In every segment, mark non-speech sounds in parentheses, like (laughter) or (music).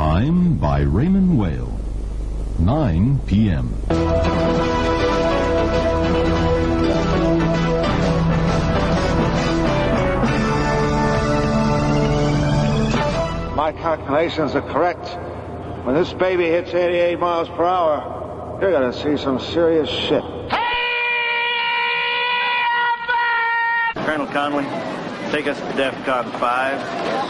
Time by Raymond Weil. 9 p.m. My calculations are correct. When this baby hits 88 miles per hour, you're gonna see some serious shit. Colonel Conley, take us to DEFCON 5.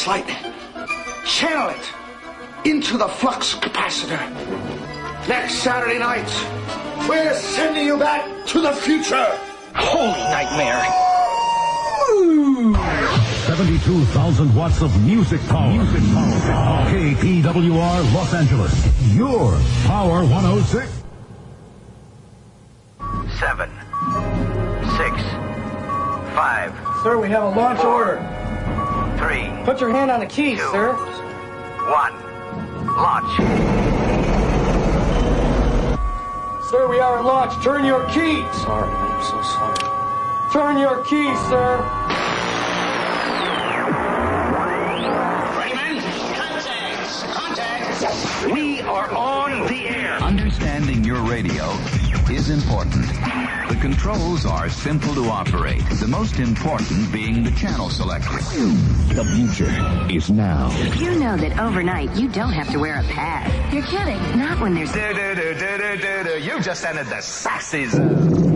This lightning, channel it into the flux capacitor. Next Saturday night, we're sending you back to the future. Holy nightmare. 72,000 watts of music power. Music power. KPWR Los Angeles. Your Power 106. Seven, six, five, Sir, we have a launch order. three, Put your hand on the keys, Two. sir. one. Launch. Sir, we are at launch. Turn your keys. Sorry, I'm so sorry. Turn your keys, sir. Raymond, contacts! Contacts! We are on the air. Understanding your radio is important. The controls are simple to operate, the most important being the channel selector. The future is now. You know that overnight you don't have to wear a pad. You're kidding. Not when there's You just entered the sassy zone.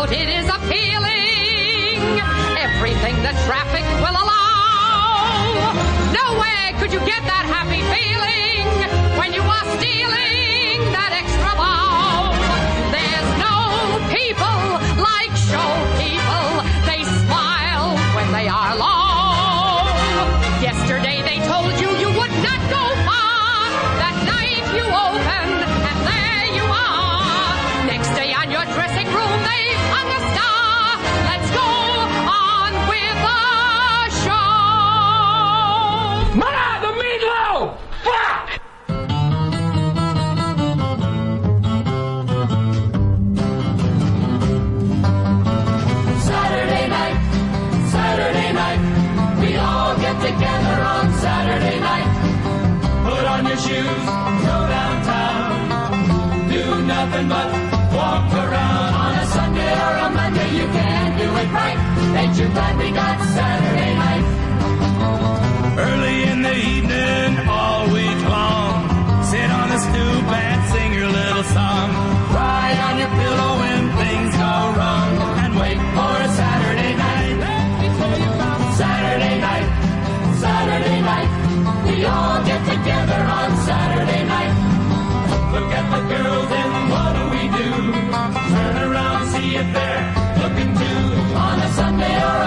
About it is appealing, everything the traffic will allow. Nowhere could you get that happy feeling when you are stealing that extra bow. There's no people like show people, they smile when they are low. Yesterday they told you you would not go far. That night you opened and there you are. Next day on your dressing room they hung a star. Let's go Glad we got Saturday night? Early in the evening, all week long. Sit on the stoop and sing your little song. Cry on your pillow when things go wrong. And wait for a Saturday night. Saturday night, Saturday night, we all get together on Saturday night. Look at the girls and what do we do? Turn around, see if they're looking too. On a Sunday or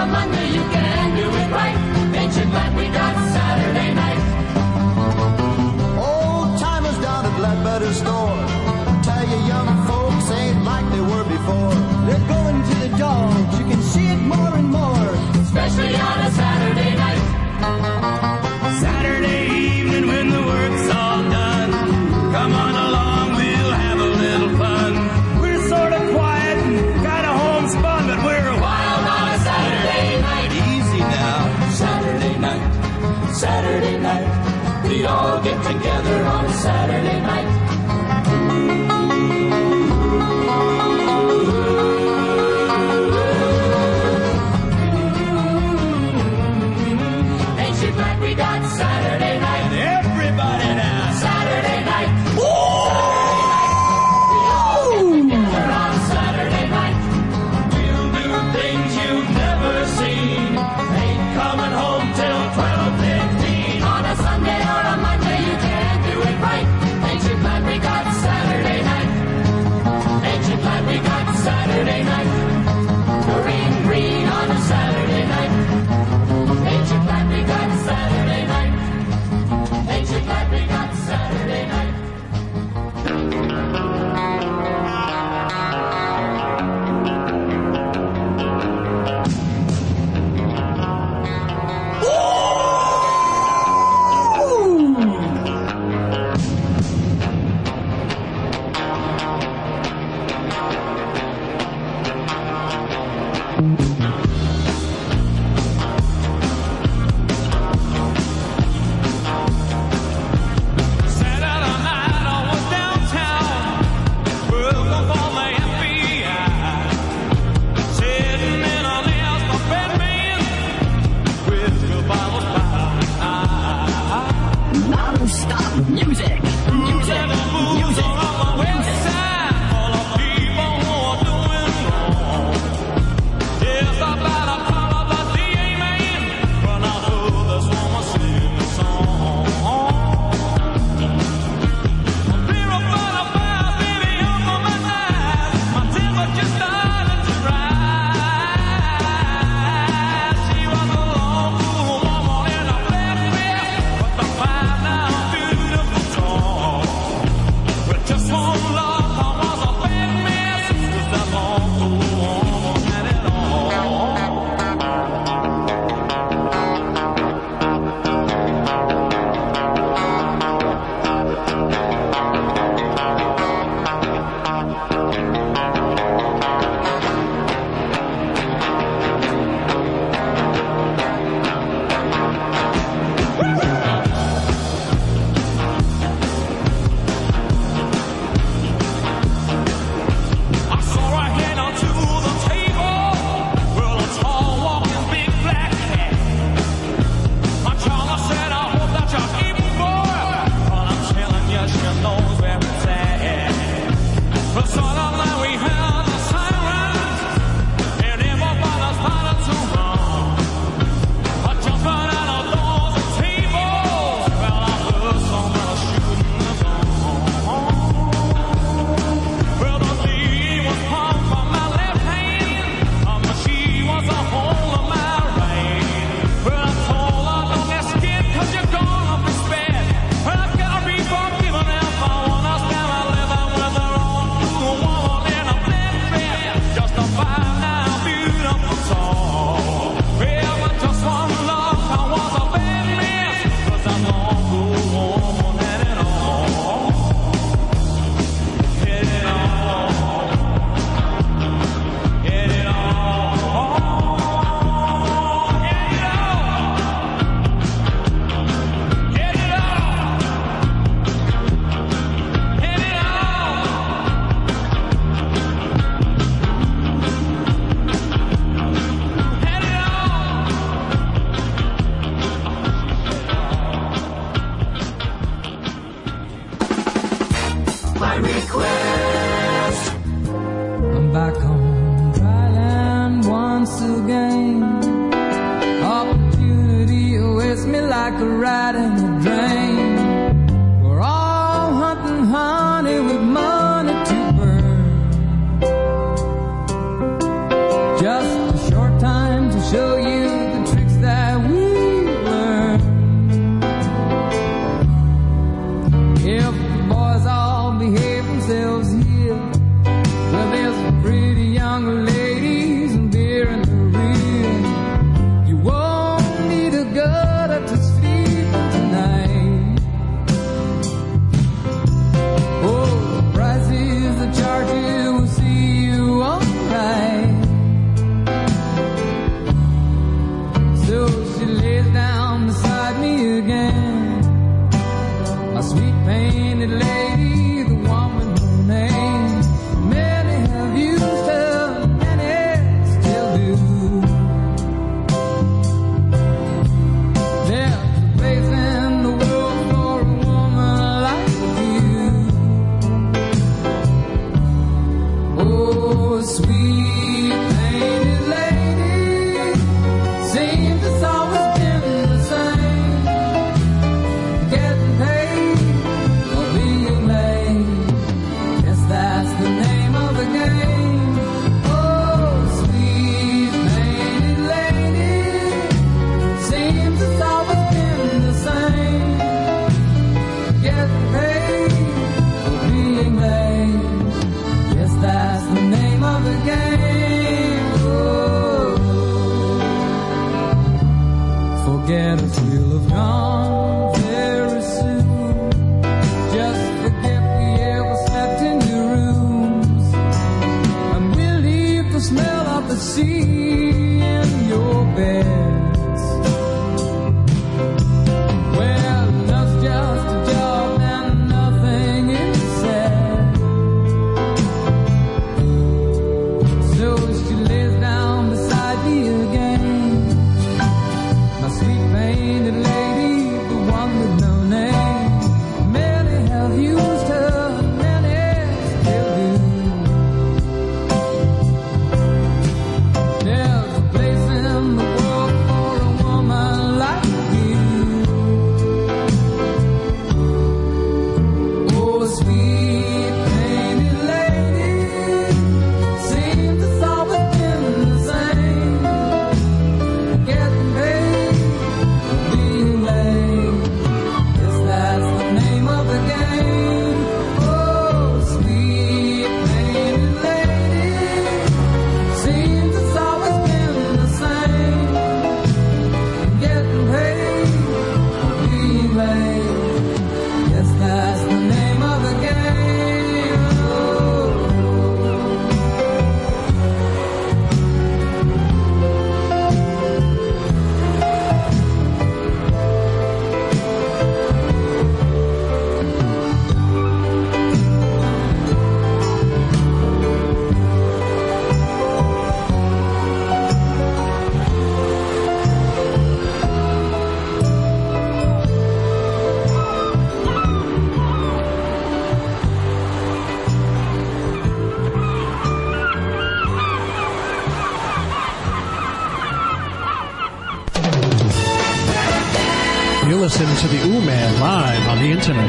to the Ooh Man live on the internet.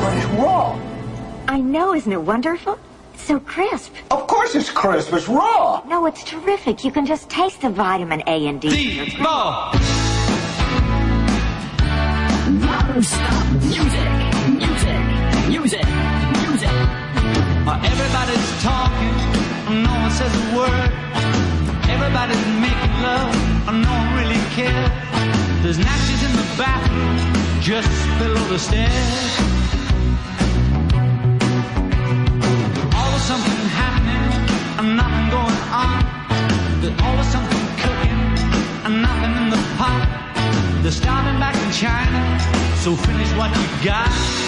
What is raw? I know, isn't it wonderful? It's so crisp. Of course it's crisp. It's raw. No, it's terrific. You can just taste the vitamin A and D. D. Raw. Stop. music, music, music, music. Uh, everybody's talking, no one says a word. Everybody's making love, no one really cares. There's matches in the bathroom just below the stairs. Always something happening and nothing going on. There's always something cooking and nothing in the pot. They're starving back in China, so finish what you got.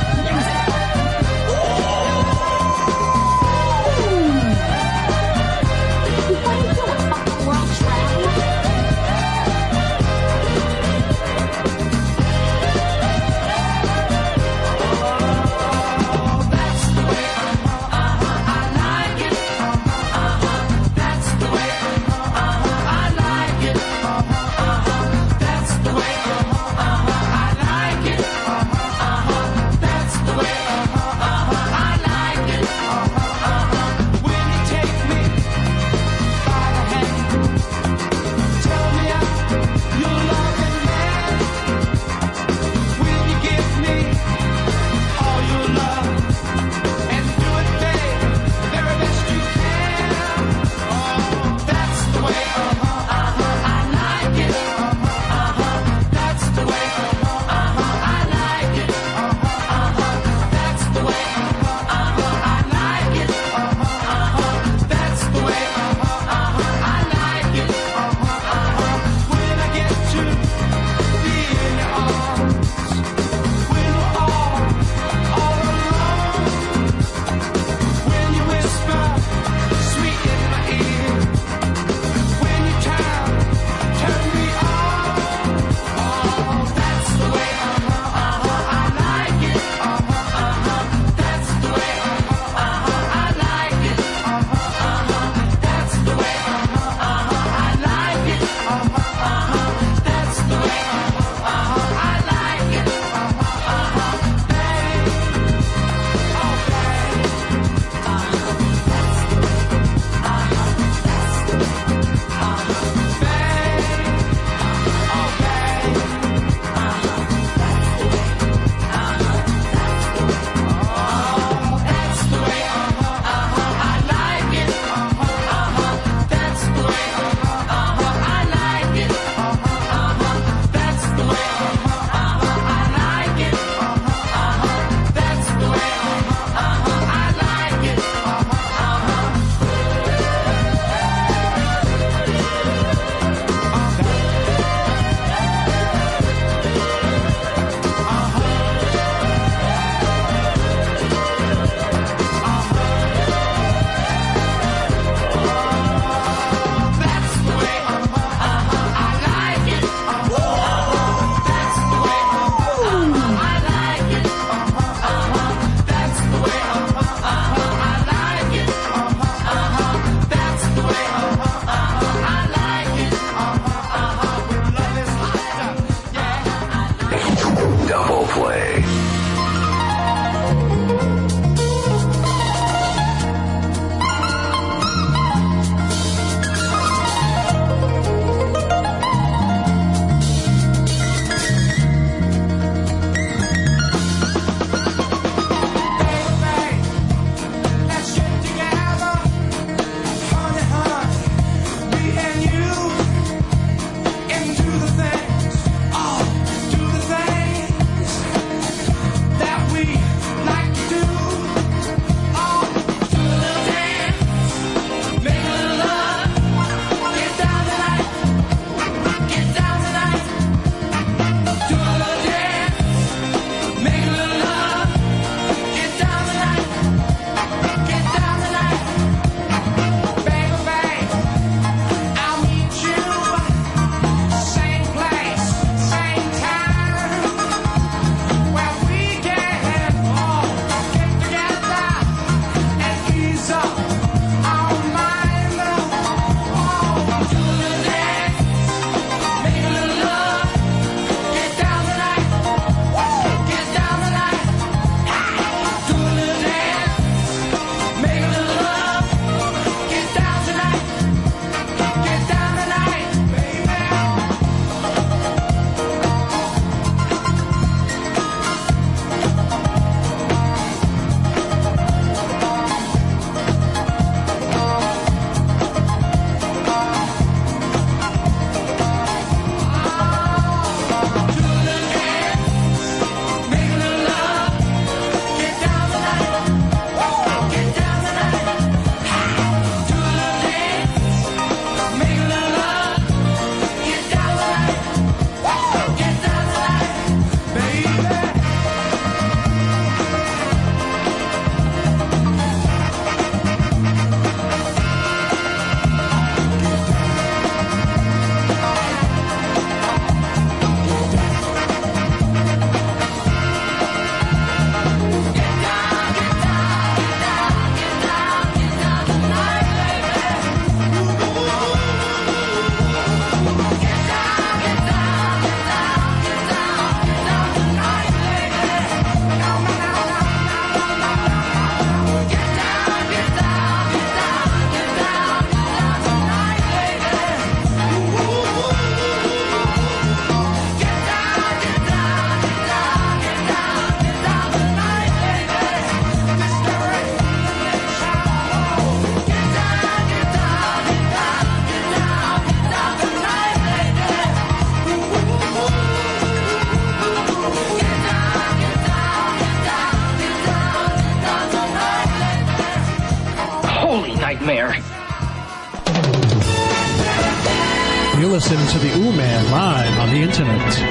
Internet.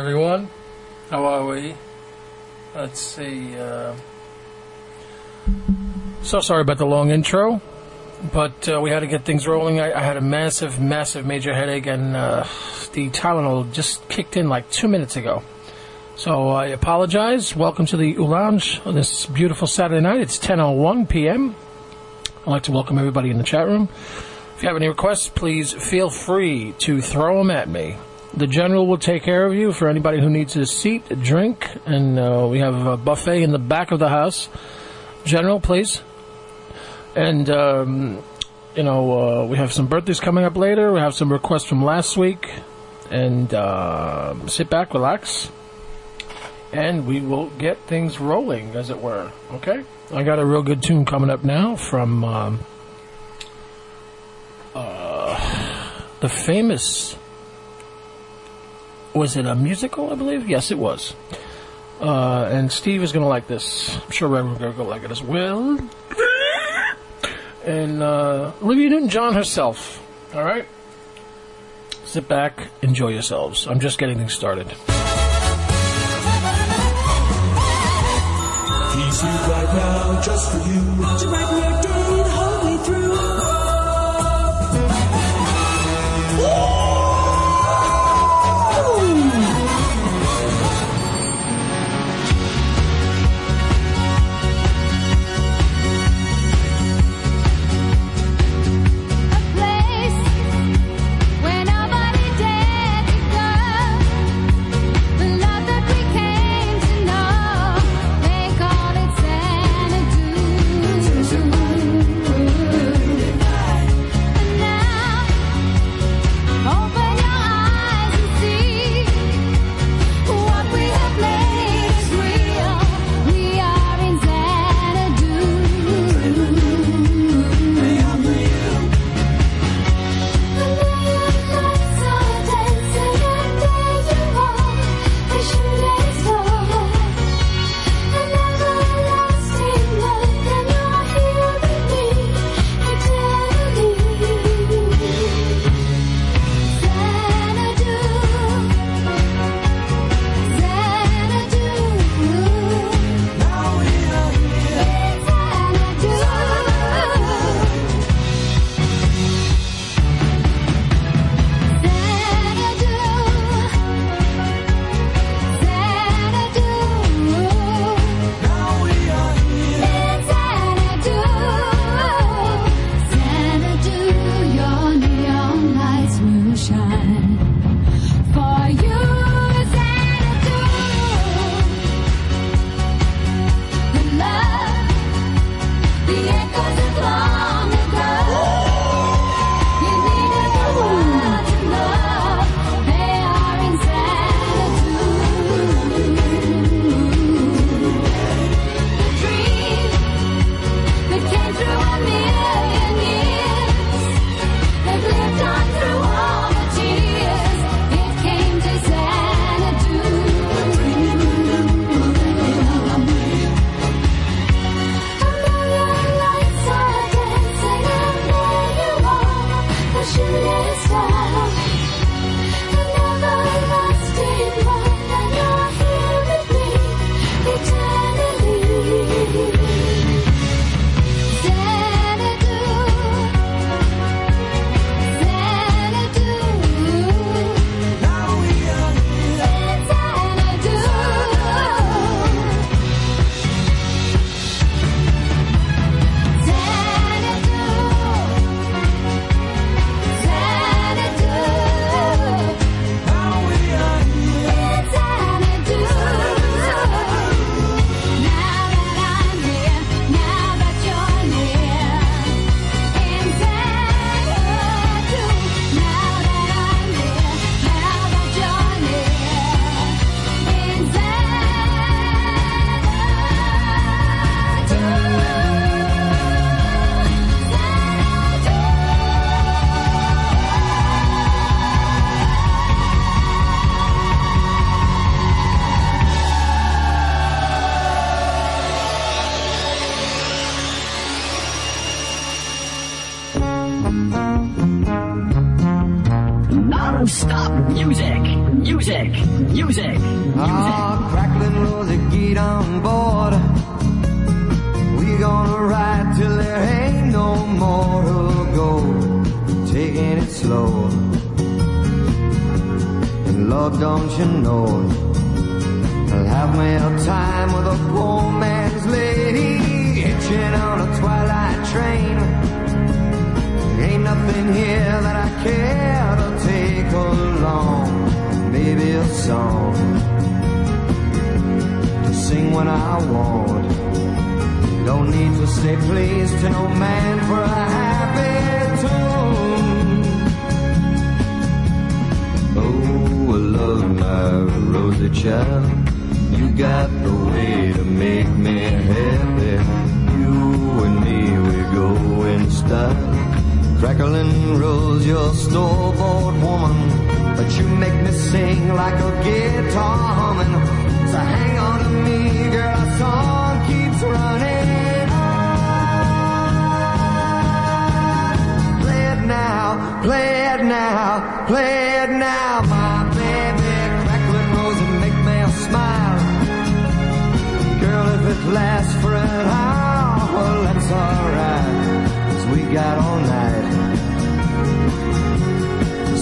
Everyone. How are we? Let's see. Uh... So sorry about the long intro, but uh, we had to get things rolling. I, I had a massive, massive, major headache, and uh, the Tylenol just kicked in like two minutes ago. So I apologize. Welcome to the Lounge on this beautiful Saturday night. It's 10:01 p.m. I'd like to welcome everybody in the chat room. If you have any requests, please feel free to throw them at me. The general will take care of you for anybody who needs a seat, a drink, and uh, we have a buffet in the back of the house. General, please. And, um, you know, uh, we have some birthdays coming up later. We have some requests from last week. And uh, sit back, relax, and we will get things rolling, as it were. Okay? I got a real good tune coming up now from um, uh, the famous. Was it a musical? I believe. Yes, it was. Uh, and Steve is going to like this. I'm sure everyone's will go like it as well. And uh, Olivia Newton-John herself. All right. Sit back, enjoy yourselves. I'm just getting things started. He's here right now just for you.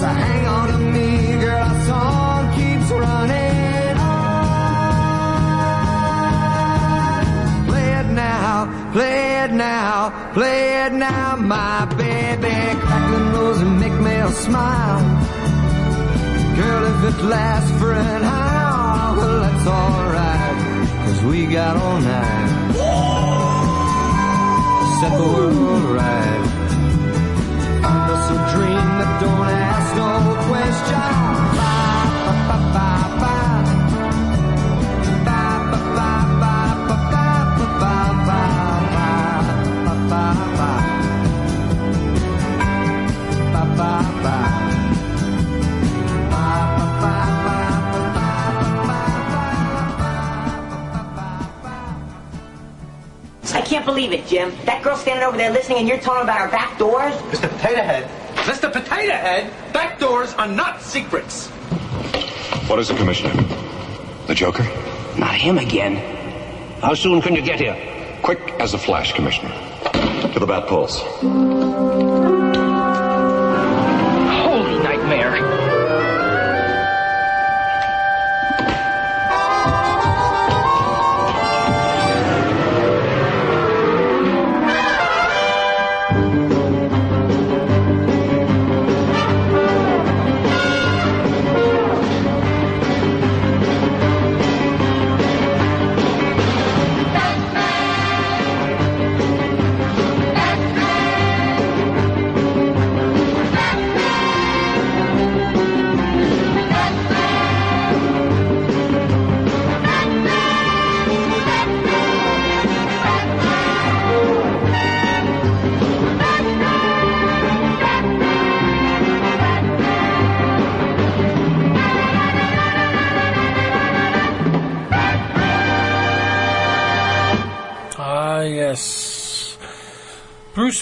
So hang on to me, girl, our song keeps running on. Play it now, play it now, play it now, my baby. Crackling rose and make me smile. Girl, if it lasts for an hour, well, that's we got all night. Set the world right. Find us a dream that don't believe it, Jim. That girl standing over there listening and you're talking about our back doors? Mr. Potato Head. Mr. Potato Head? Doors are not secrets. What is it, Commissioner? The Joker? Not him again. How soon can you get here? Quick as a flash, Commissioner. To the Batpoles.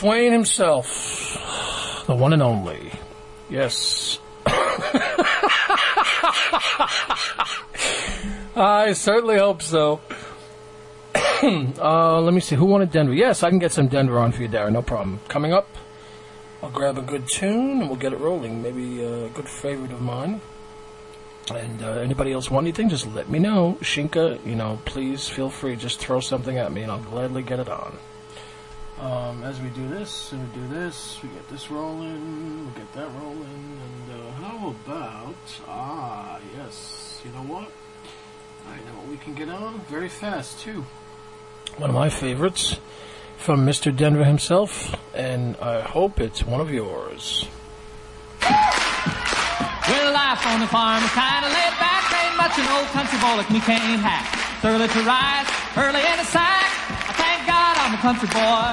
Wayne himself. The one and only. Yes. (laughs) I certainly hope so. uh, let me see. Who wanted Denver? Yes, I can get some Denver on for you, Darren. No problem. Coming up, I'll grab a good tune and we'll get it rolling. Maybe a good favorite of mine. And uh, anybody else want anything, just let me know. Shinka, you know, please feel free. Just throw something at me and I'll gladly get it on. Um, as we do this, and we do this, we get this rolling, we get that rolling, and uh, how about, ah, yes, you know what? I know what we can get on very fast, too. One of my favorites from Mr. Denver himself, and I hope it's one of yours. Well, life on the farm is kind of laid back. Ain't much an old country boy like me can't hack. It's early to rise, early in the sack. I thank God I'm a country boy.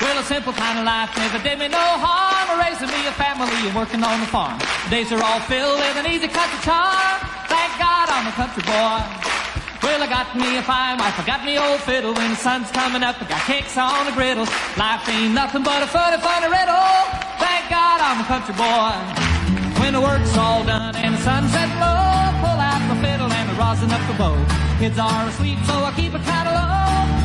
Well, a simple kind of life never did me no harm. Raising me a family and working on the farm. Days are all filled with an easy country charm. Thank God I'm a country boy. Well, I got me a fine wife, I got me old fiddle. When the sun's coming up, I got cakes on the griddle. Life ain't nothing but a funny, funny riddle. Thank God I'm a country boy. When the work's all done and the sunset's low, pull out the fiddle and the rosin up the bow. Kids are asleep, so I keep it kind of low.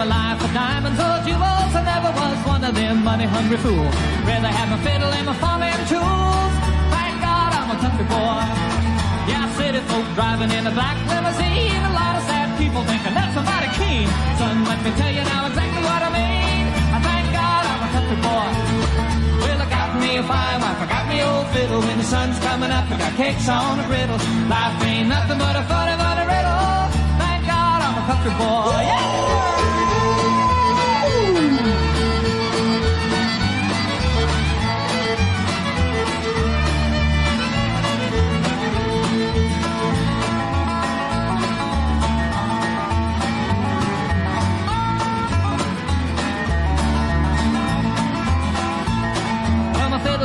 My life for diamonds or jewels. I never was one of them money-hungry fools. Rather have my fiddle and my farming tools. Thank God I'm a country boy. Yeah, city folk driving in a black limousine. A lot of sad people thinking that's somebody keen. Son, let me tell you now exactly what I mean. I thank God I'm a country boy. Well, I got me a fine wife, I got me old fiddle. When the sun's coming up, I got cakes on the griddle. Life ain't nothing but a funny, funny riddle. Thank God I'm a country boy. Yeah!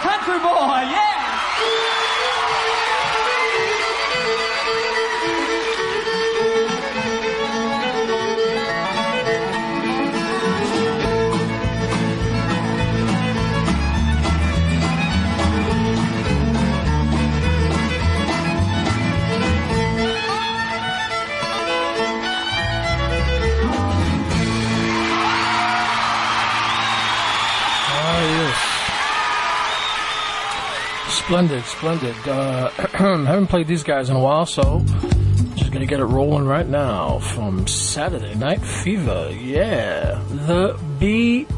Country boy, yeah! Splendid, splendid. Uh, (clears throat) haven't played these guys in a while, so just gonna get it rolling right now from Saturday Night Fever. Yeah, the Bee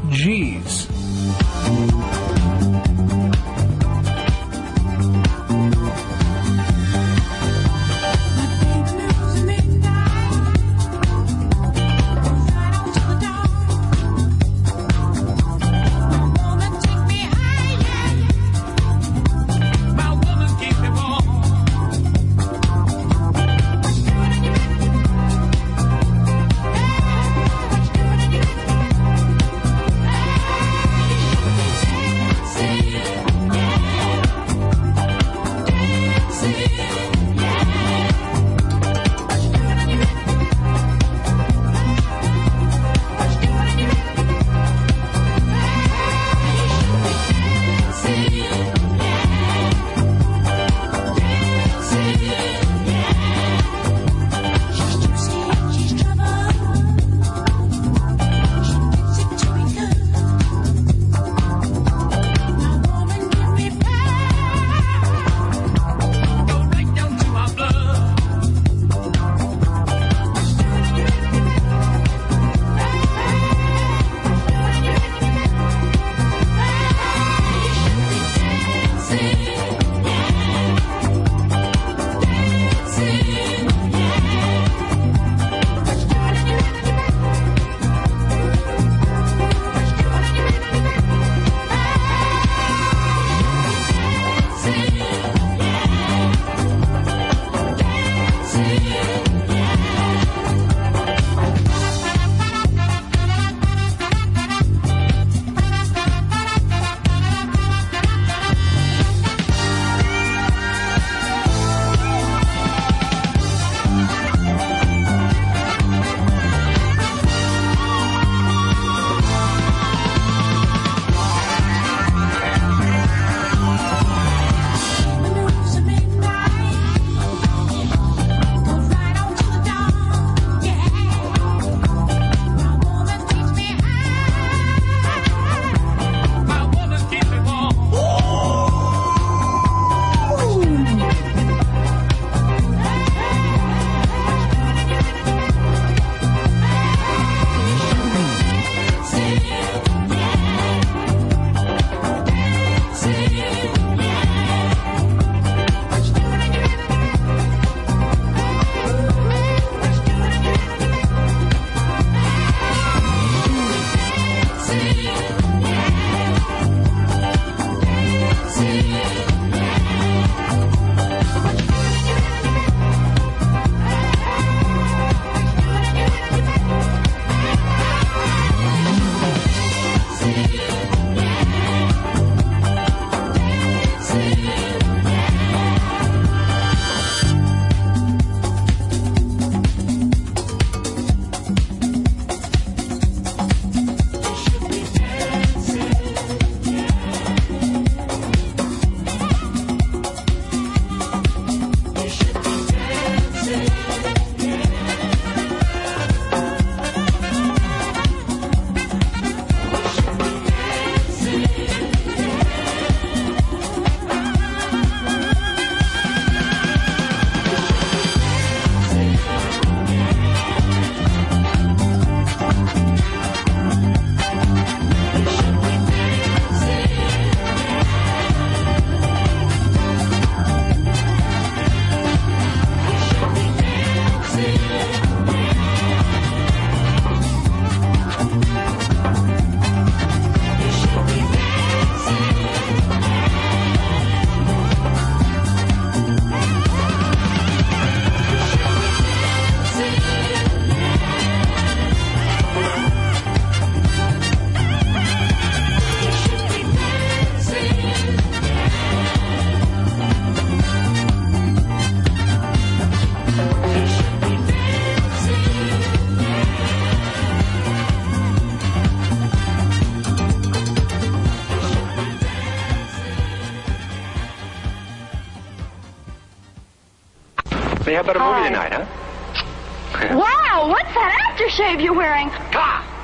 aftershave you're wearing?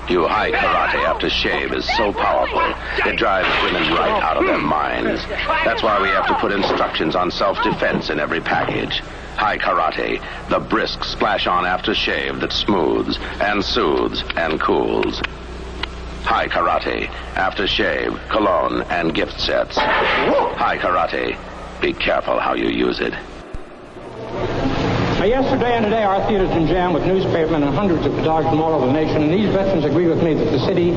You Hai Karate aftershave is so powerful, it drives women right out of their hmm. minds. That's why we have to put instructions on self-defense in every package. Hai Karate, the brisk splash-on aftershave that smooths and soothes and cools. Hai Karate, aftershave, cologne, and gift sets. Hai Karate, be careful how you use it. Yesterday and today, our theater's been jammed with newspapermen and hundreds of dogs from all over the nation, and these veterans agree with me that the city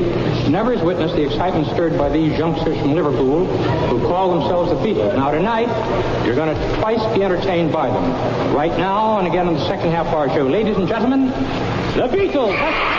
never has witnessed the excitement stirred by these youngsters from Liverpool who call themselves the Beatles. Now, tonight, you're going to twice be entertained by them. Right now, and again in the second half of our show. Ladies and gentlemen, the Beatles.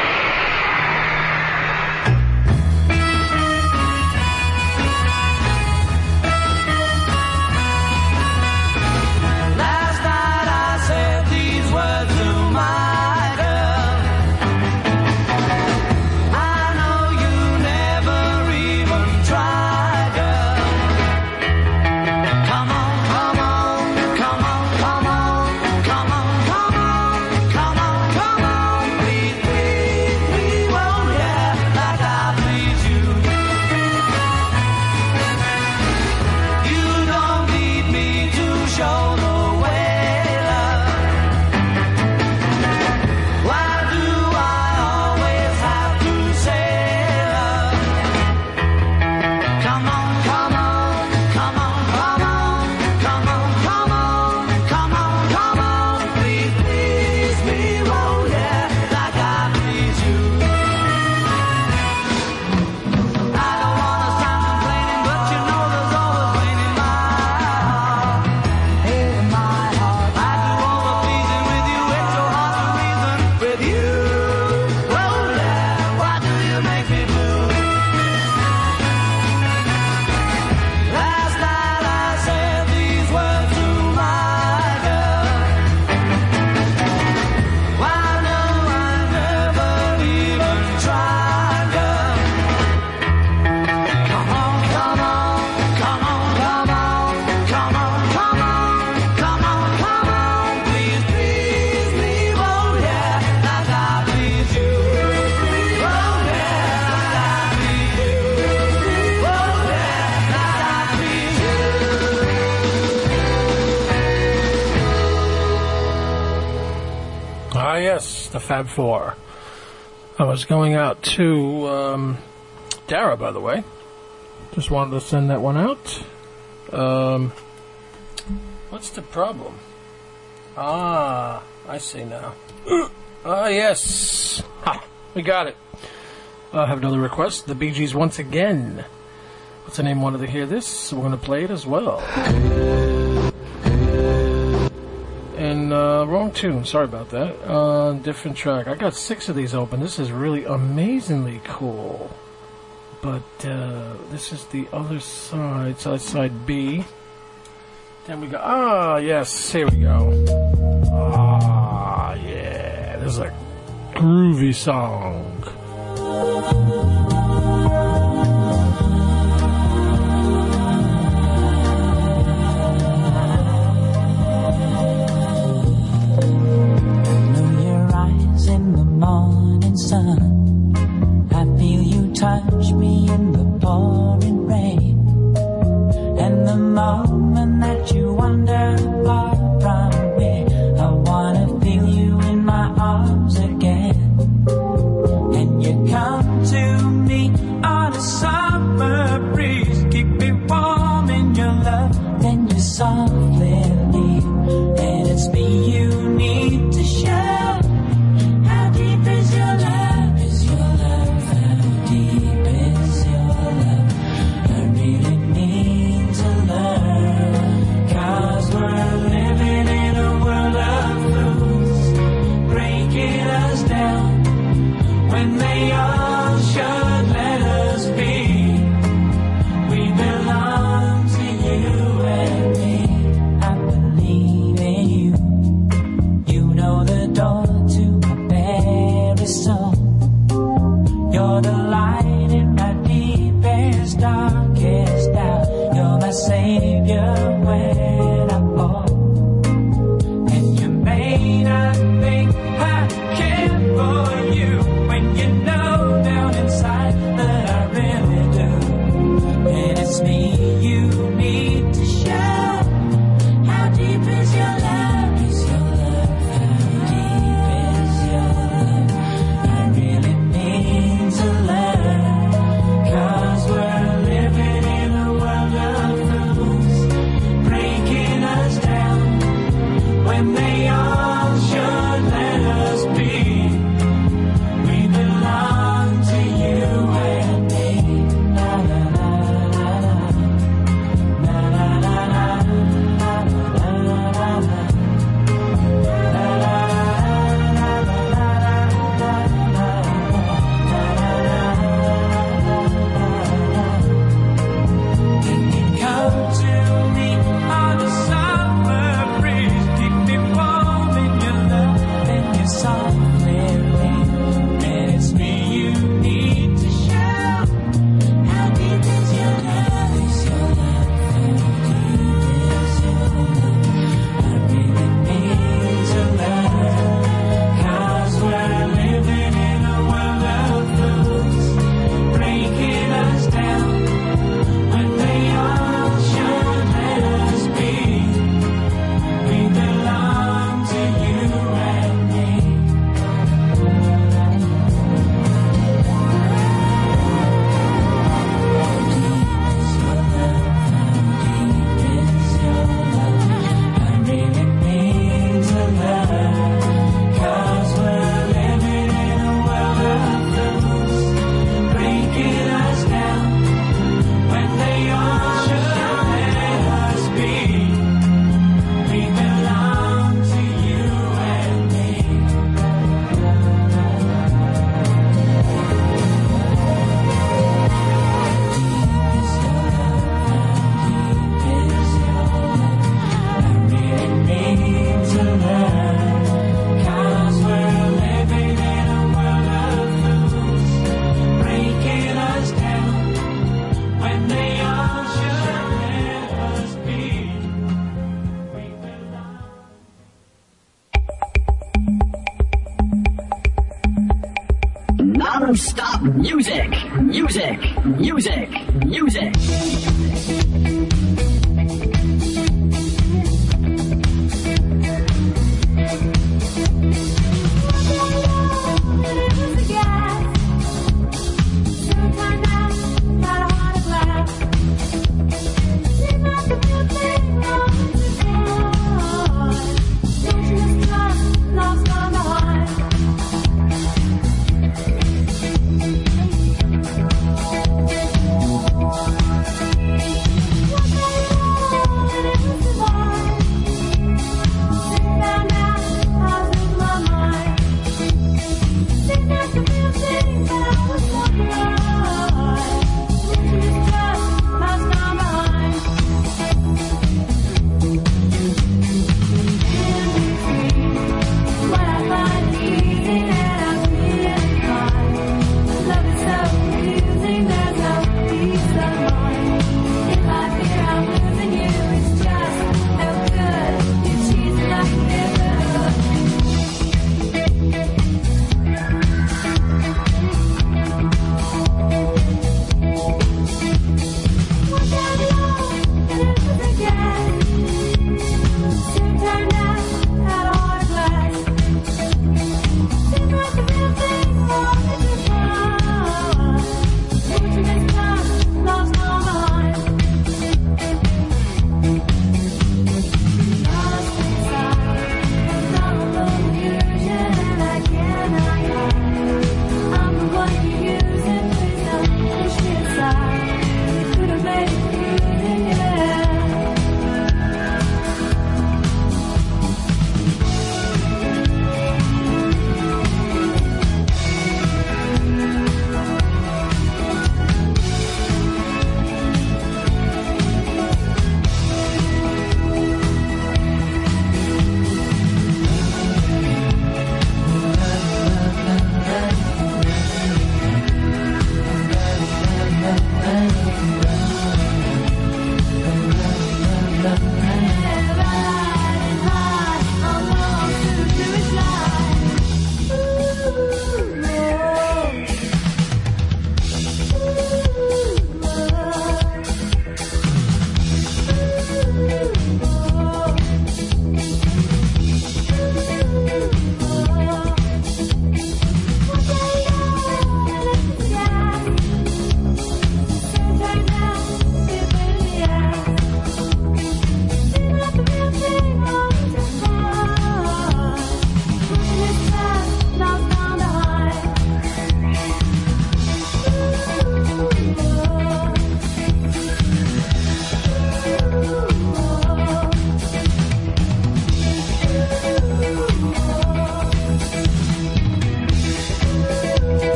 Four. I was going out to um, Dara, by the way. Just wanted to send that one out. Um, what's the problem? Ah, I see now. (gasps) Ah, yes. Ha, we got it. I have another request. The Gees once again. What's the name? Wanted to hear this? We're going to play it as well. And uh, wrong tune. Sorry about that. Uh, different track. I got six of these open. This is really amazingly cool. But uh, this is the other side. Side side B. Then we go. Ah, yes. Here we go. Ah, yeah. This is a groovy song. Sun. I feel you touch me in the pouring rain. And the moment that you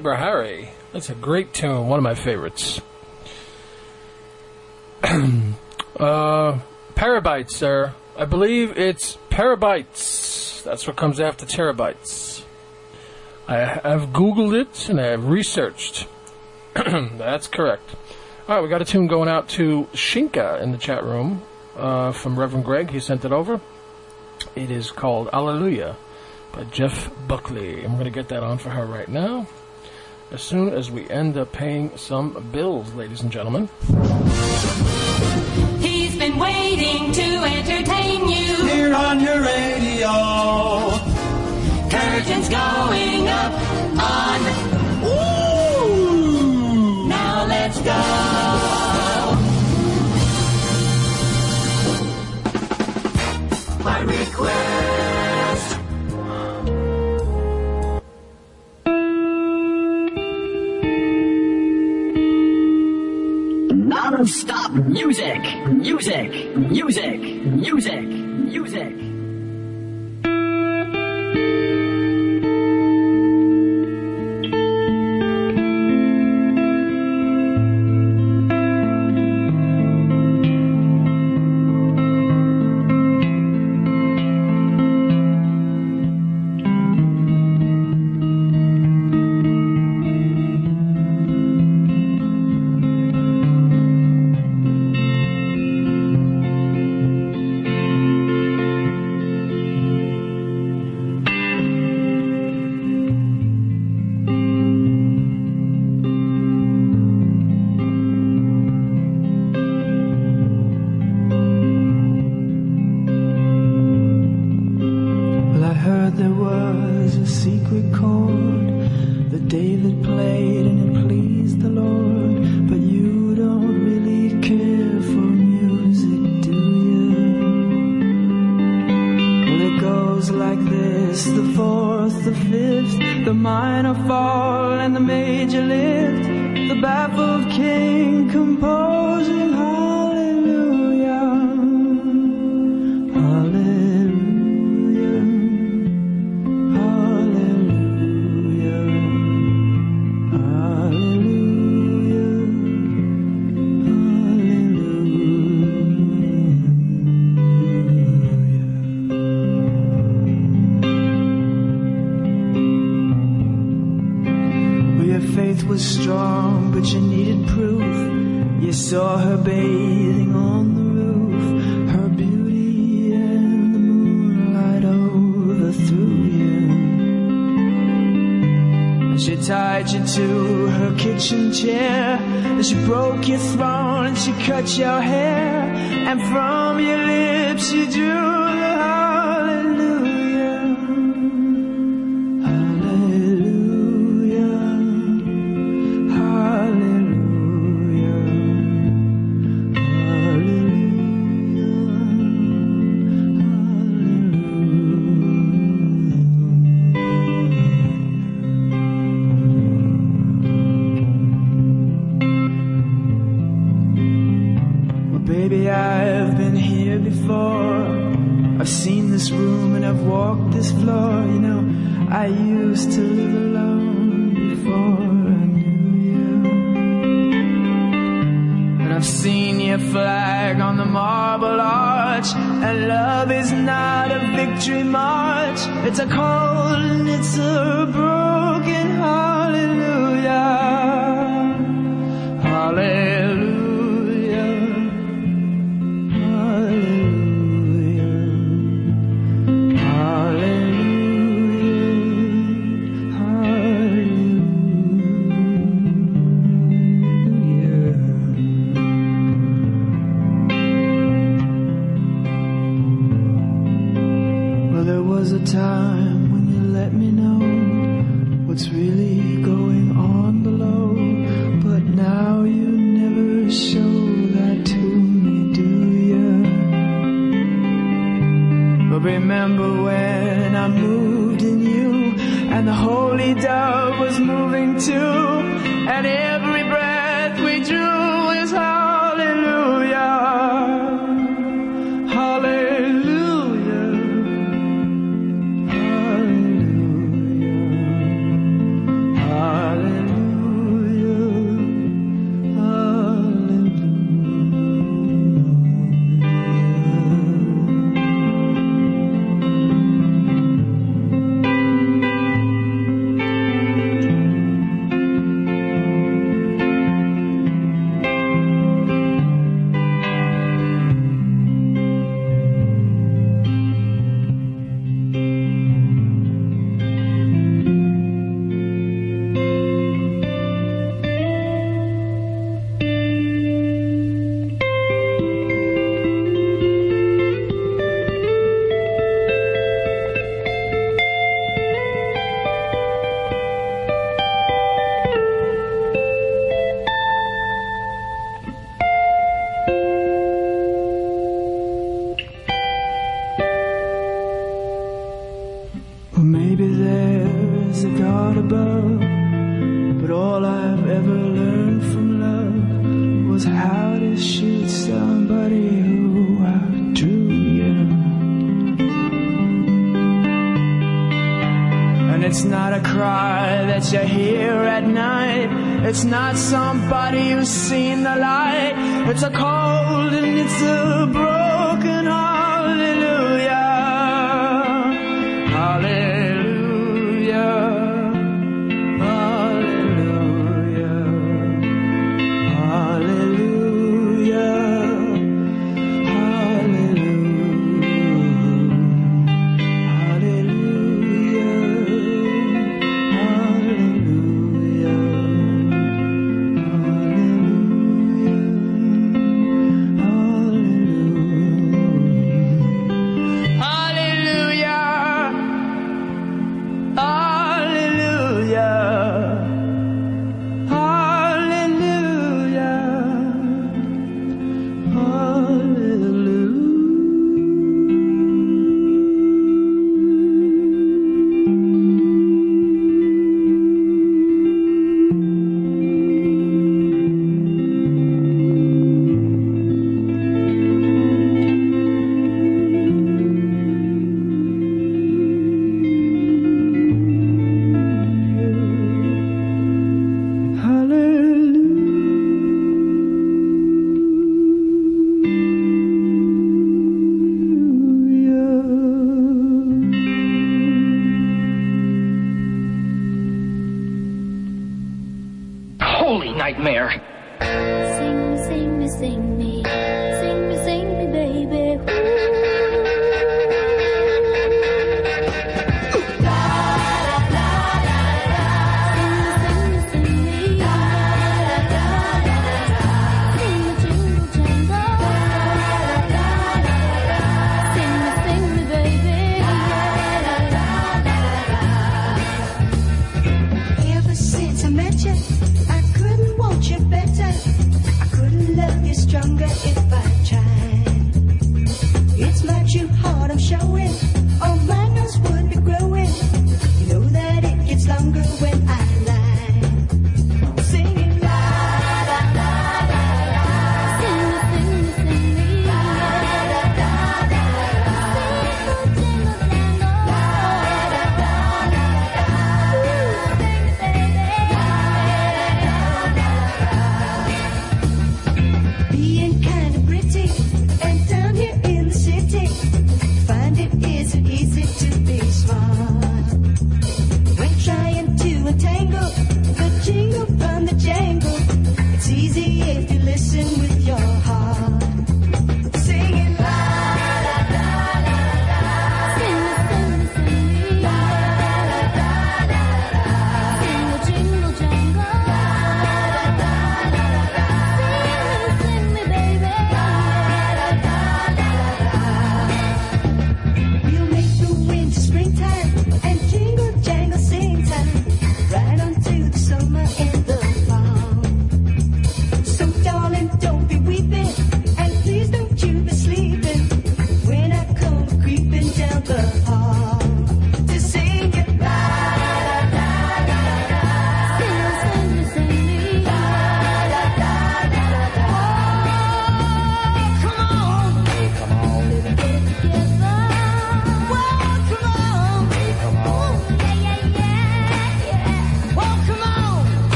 Deborah Harry. That's a great tune. One of my favorites. (clears throat) uh, Parabytes, sir. I believe it's Parabytes. That's what comes after terabytes. I have Googled it and I have researched. (clears throat) That's correct. All right, we got a tune going out to Shinka in the chat room uh, from Reverend Greg. He sent it over. It is called Alleluia by Jeff Buckley. I'm going to get that on for her right now as soon as we end up paying some bills, ladies and gentlemen. He's been waiting to entertain you here on your radio. Curtains going up on stop music, music, music, music, music. I've seen your flag on the marble arch, and love is not a victory march. It's a cold and it's a broken hallelujah. remember when I moved in you and the holy dove was moving too.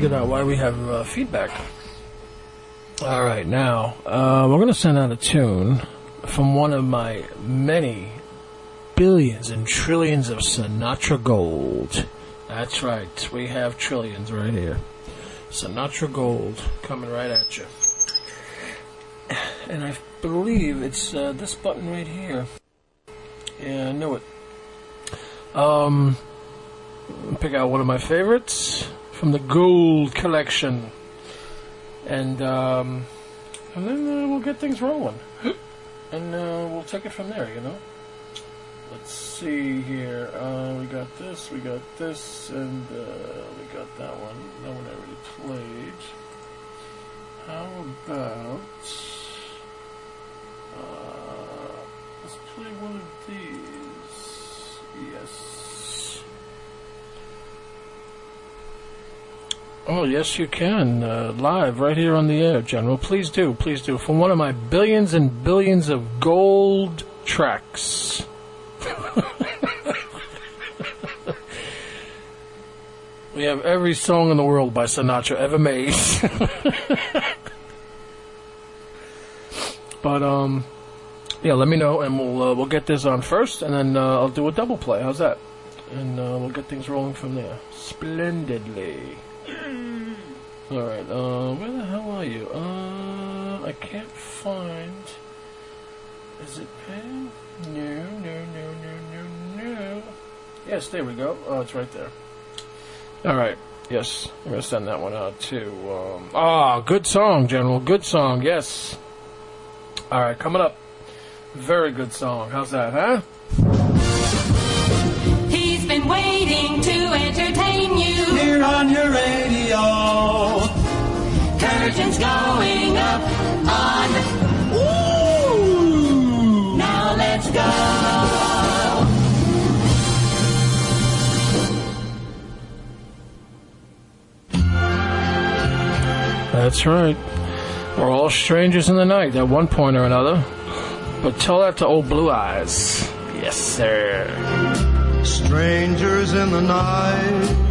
Figured out why we have uh, feedback. All right, now uh, we're going to send out a tune from one of my many billions and trillions of Sinatra gold. That's right, we have trillions right here. Sinatra gold coming right at you. And I believe it's uh, this button right here. Yeah, I knew it. Um, pick out one of my favorites from the gold collection, and um, and then uh, we'll get things rolling, (gasps) and uh, we'll take it from there. You know. Let's see here. Uh, we got this, we got this, and uh, we got that one. That one I already played. How about uh, let's play one of these? Yes. Oh, yes, you can. Uh, live right here on the air, General. Please do, please do. From one of my billions and billions of gold tracks. (laughs) we have every song in the world by Sinatra ever made. (laughs) but, um, yeah, let me know, and we'll uh, we'll get this on first, and then uh, I'll do a double play. How's that? And uh, we'll get things rolling from there. Splendidly. All right. Uh, where the hell are you? Uh, I can't find. Is it Pam? No, no, no, no, no, no. Yes, there we go. Oh, it's right there. All right. Yes, I'm gonna send that one out too. Um, ah, good song, General. Good song. Yes. All right, coming up. Very good song. How's that, huh? He's been waiting to hear on your radio. Curtains going up on. Ooh! Now let's go. That's right. We're all strangers in the night at one point or another. But tell that to old Blue Eyes. Yes, sir. Strangers in the night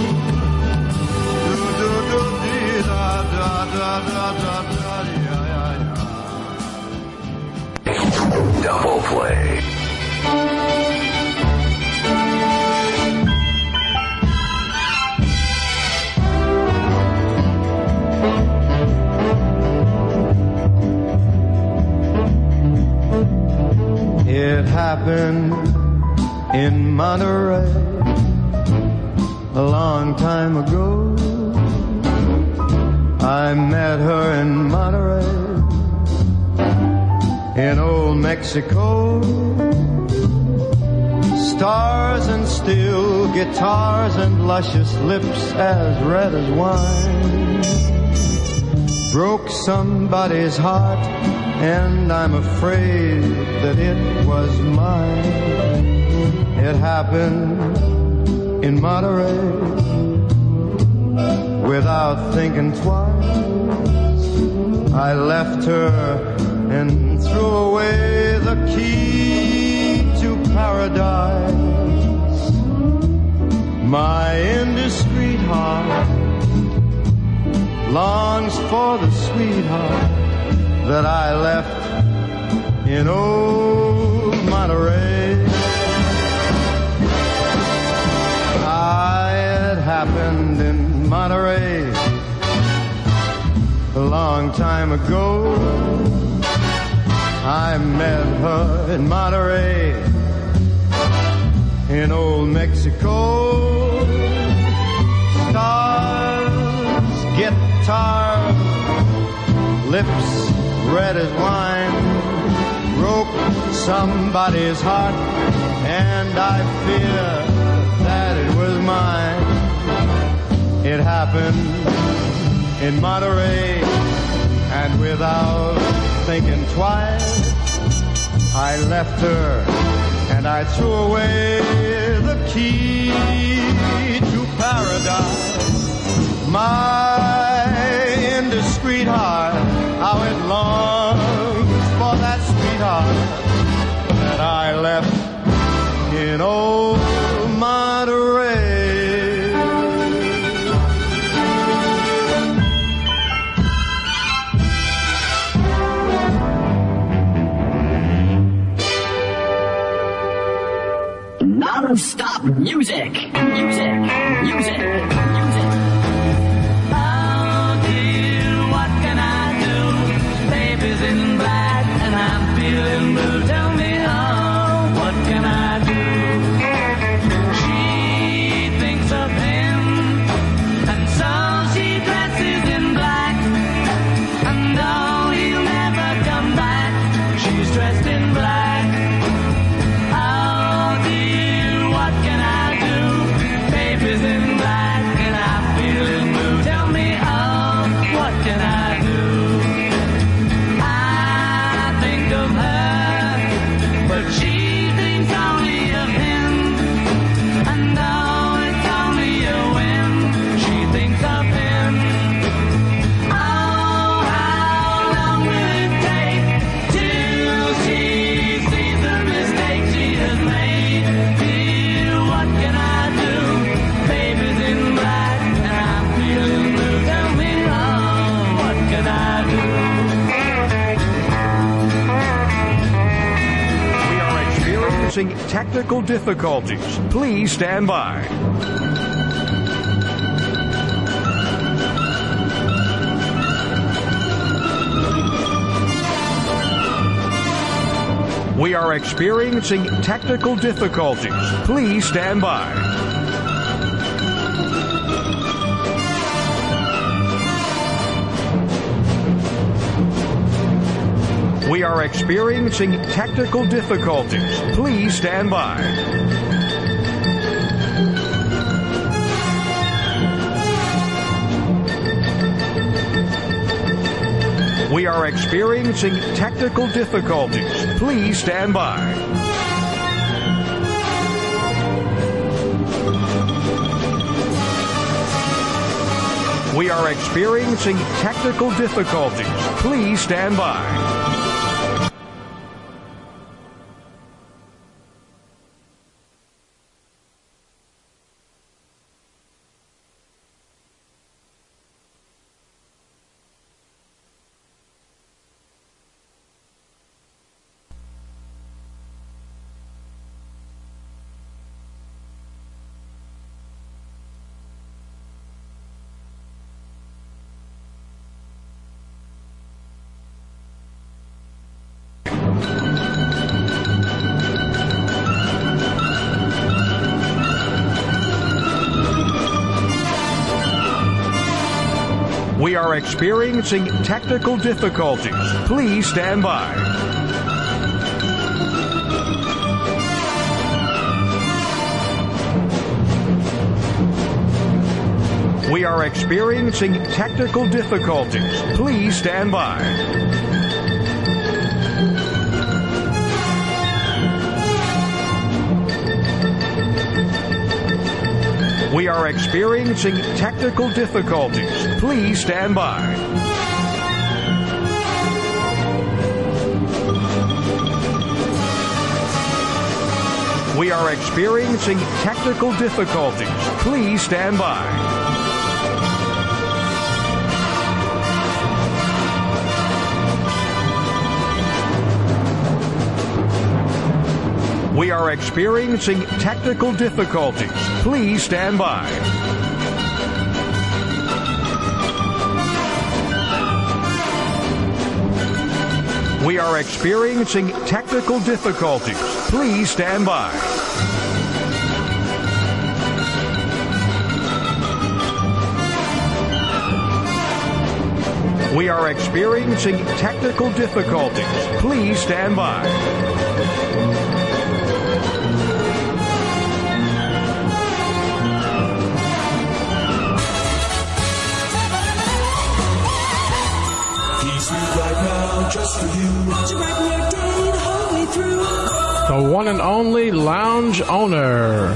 Double play. It happened in Monterey a long time ago. I met her in Monterey, in old Mexico. Stars and steel guitars and luscious lips as red as wine. Broke somebody's heart, and I'm afraid that it was mine. It happened in Monterey without thinking twice. I left her and threw away the key to paradise. My indiscreet heart longs for the sweetheart that I left in old Monterey. Ah, it happened Monterey a long time ago. I met her in Monterey in old Mexico. Stars, guitar, lips red as wine broke somebody's heart and I fear It happened in Monterey and without thinking twice I left her and I threw away the key to paradise. My indiscreet heart, how it longs for that sweetheart that I left in old Monterey. music. technical difficulties. Please stand by. We are experiencing technical difficulties. Please stand by. are experiencing technical difficulties. Please stand by. We are experiencing technical difficulties. Please stand by. We are experiencing technical difficulties. Please stand by. are experiencing technical difficulties. Please stand by. We are experiencing technical difficulties. Please stand by. We are experiencing technical difficulties. Please stand by. We are experiencing technical difficulties. Please stand by. We are experiencing technical difficulties. Please stand by. We are experiencing technical difficulties. Please stand by. We are experiencing technical difficulties. Please stand by. The one and only lounge owner.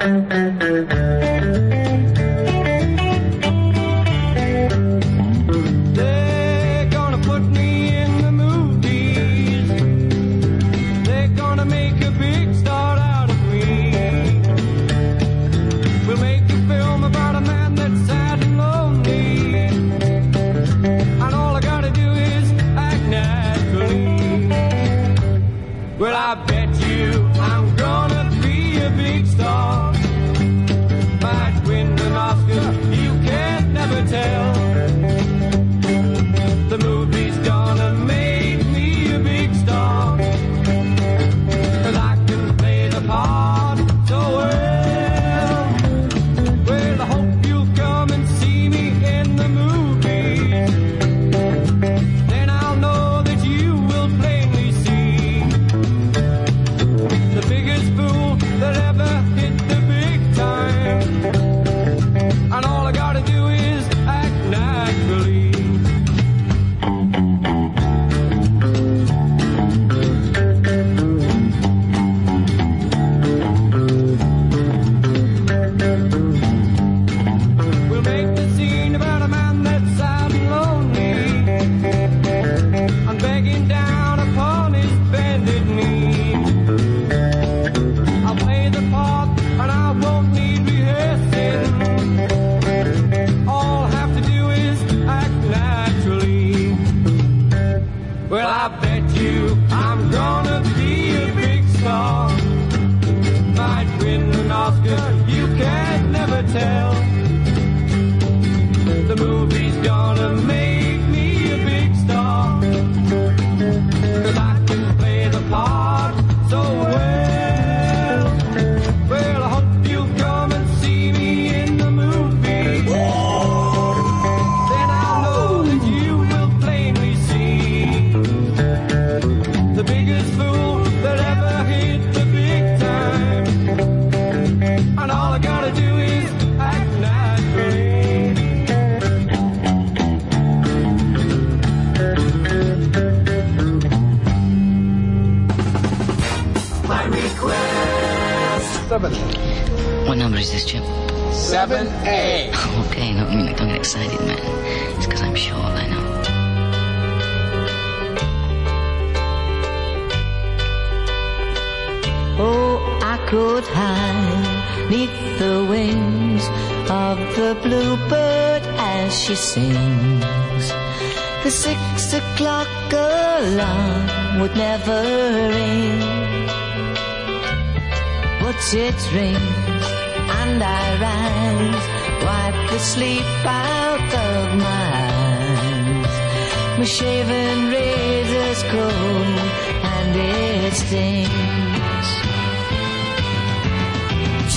Thank.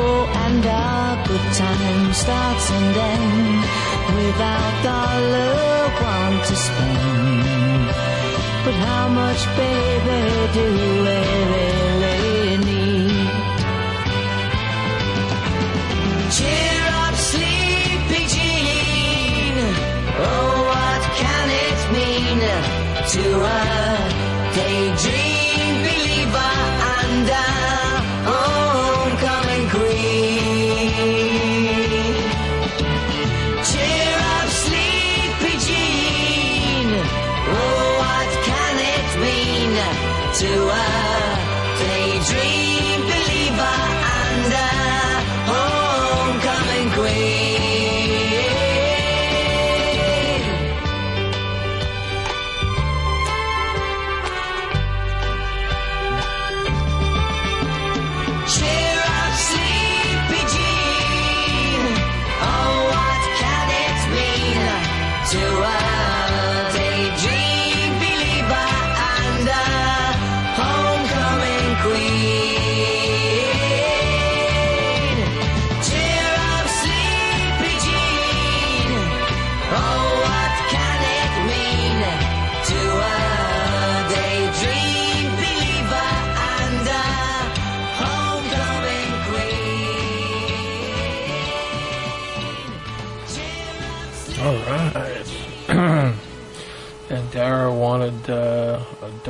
Oh, and our good time starts and ends without our loved one to spend. But how much, baby, do we really need? Cheer up, sleepy Jean. Oh, what can it mean to a daydream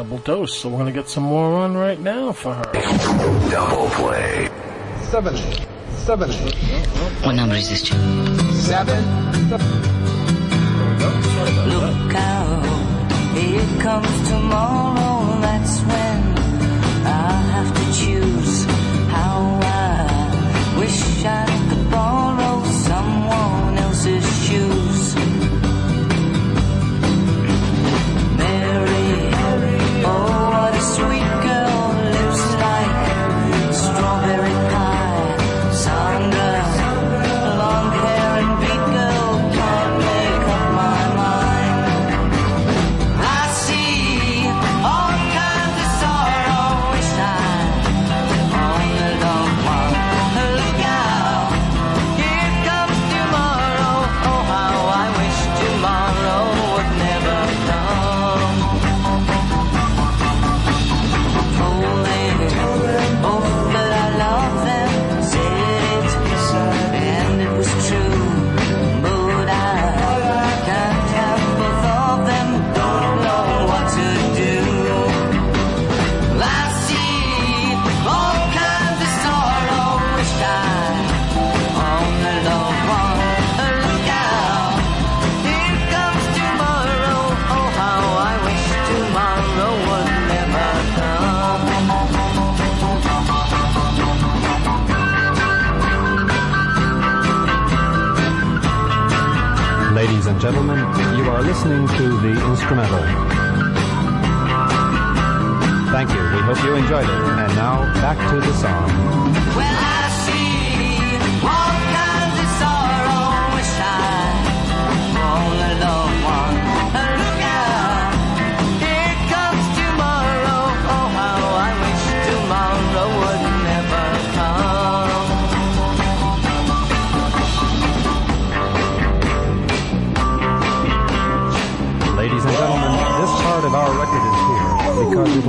double dose, so we're going to get some more on right now for her. Double play. Seven. Seven. What number is this, Jim? Seven. Look out, here comes tomorrow. Are listening to the instrumental. Thank you. We hope you enjoyed it. And now, back to the song.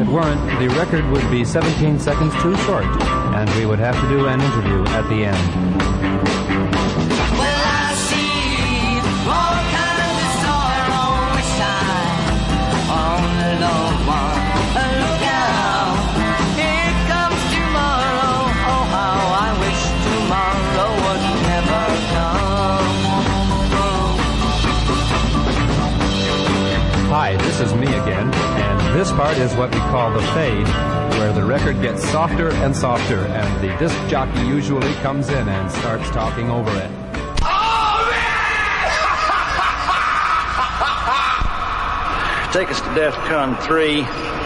Weren't, the record would be 17 seconds too short, and we would have to do an interview at the end. Well, I see all kinds of sorrow, wish I only loved one. Look out, here comes tomorrow. Oh, how I wish tomorrow would never come. Hi, this is me again, this part is what we call the fade, where the record gets softer and softer, and the disc jockey usually comes in and starts talking over it. Take us to DEFCON 3.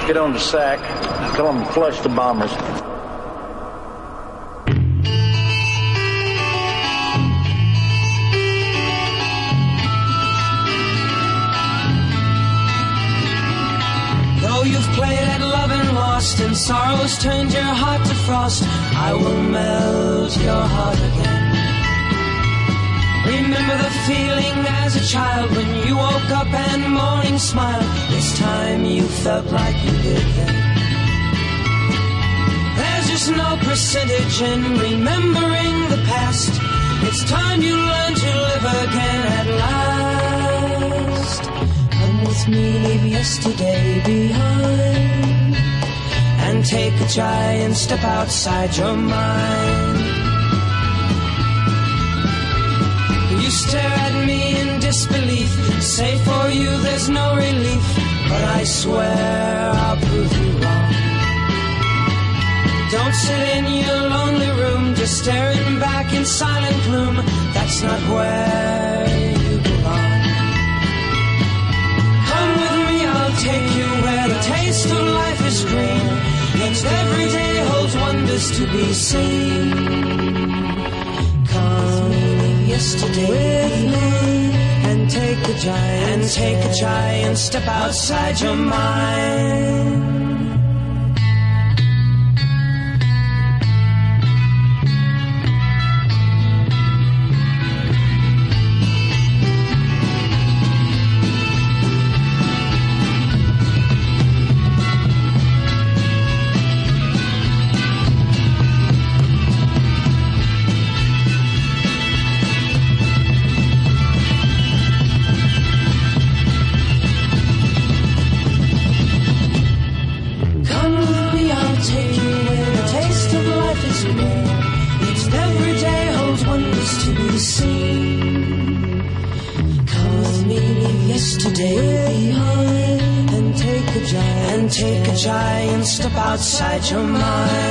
Get on the SAC. Tell them to flush the bombers. Heart I will melt your heart again. Remember the feeling as a child when you woke up and morning smiled. This time you felt like you did then. There's just no percentage in remembering the past. It's time you learn to live again at last. With me, leave yesterday behind. Take a giant step outside your mind. You stare at me in disbelief. Say for you there's no relief. But I swear I'll prove you wrong. Don't sit in your lonely room just staring back in silent gloom. That's not where you belong. Come with me, I'll take you where the taste of life is green. And every day holds wonders to be seen. Come yesterday with me and take a giant and take a giant step outside your mind. Outside your mind.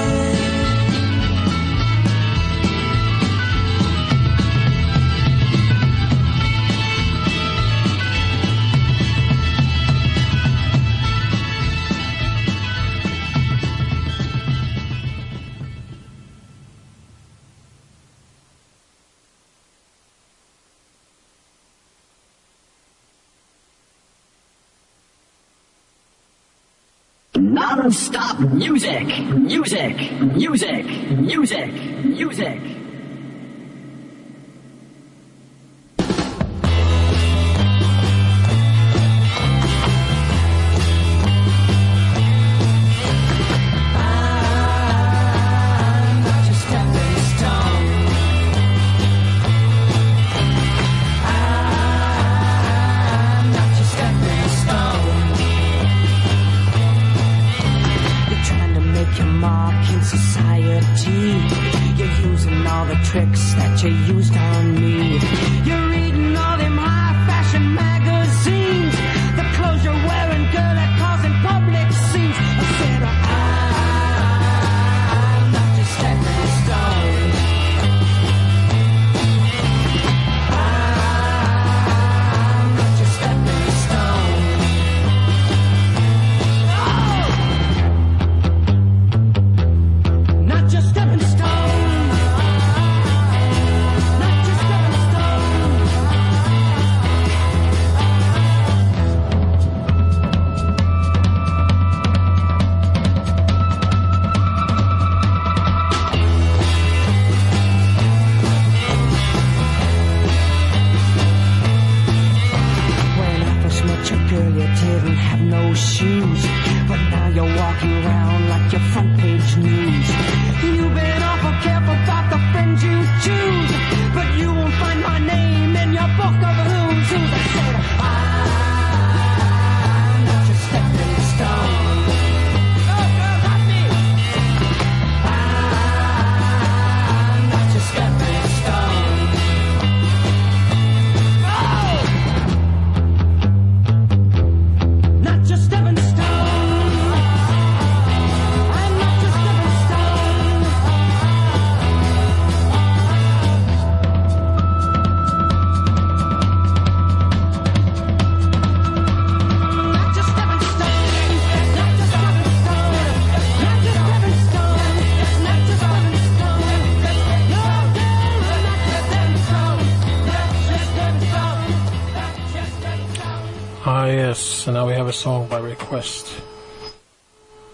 Request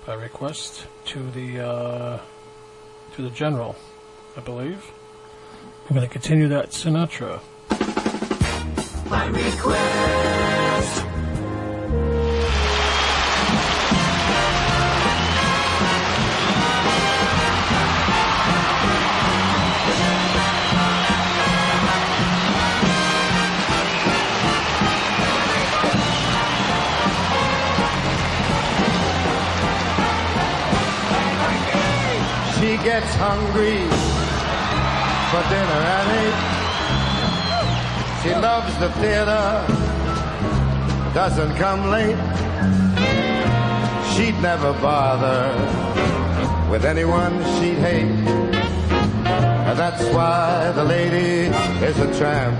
by request to the uh, to the general, I believe. I'm going to continue that Sinatra. By request. Hungry for dinner at eight. She loves the theater, doesn't come late. She'd never bother with anyone she'd hate. And that's why the lady is a tramp.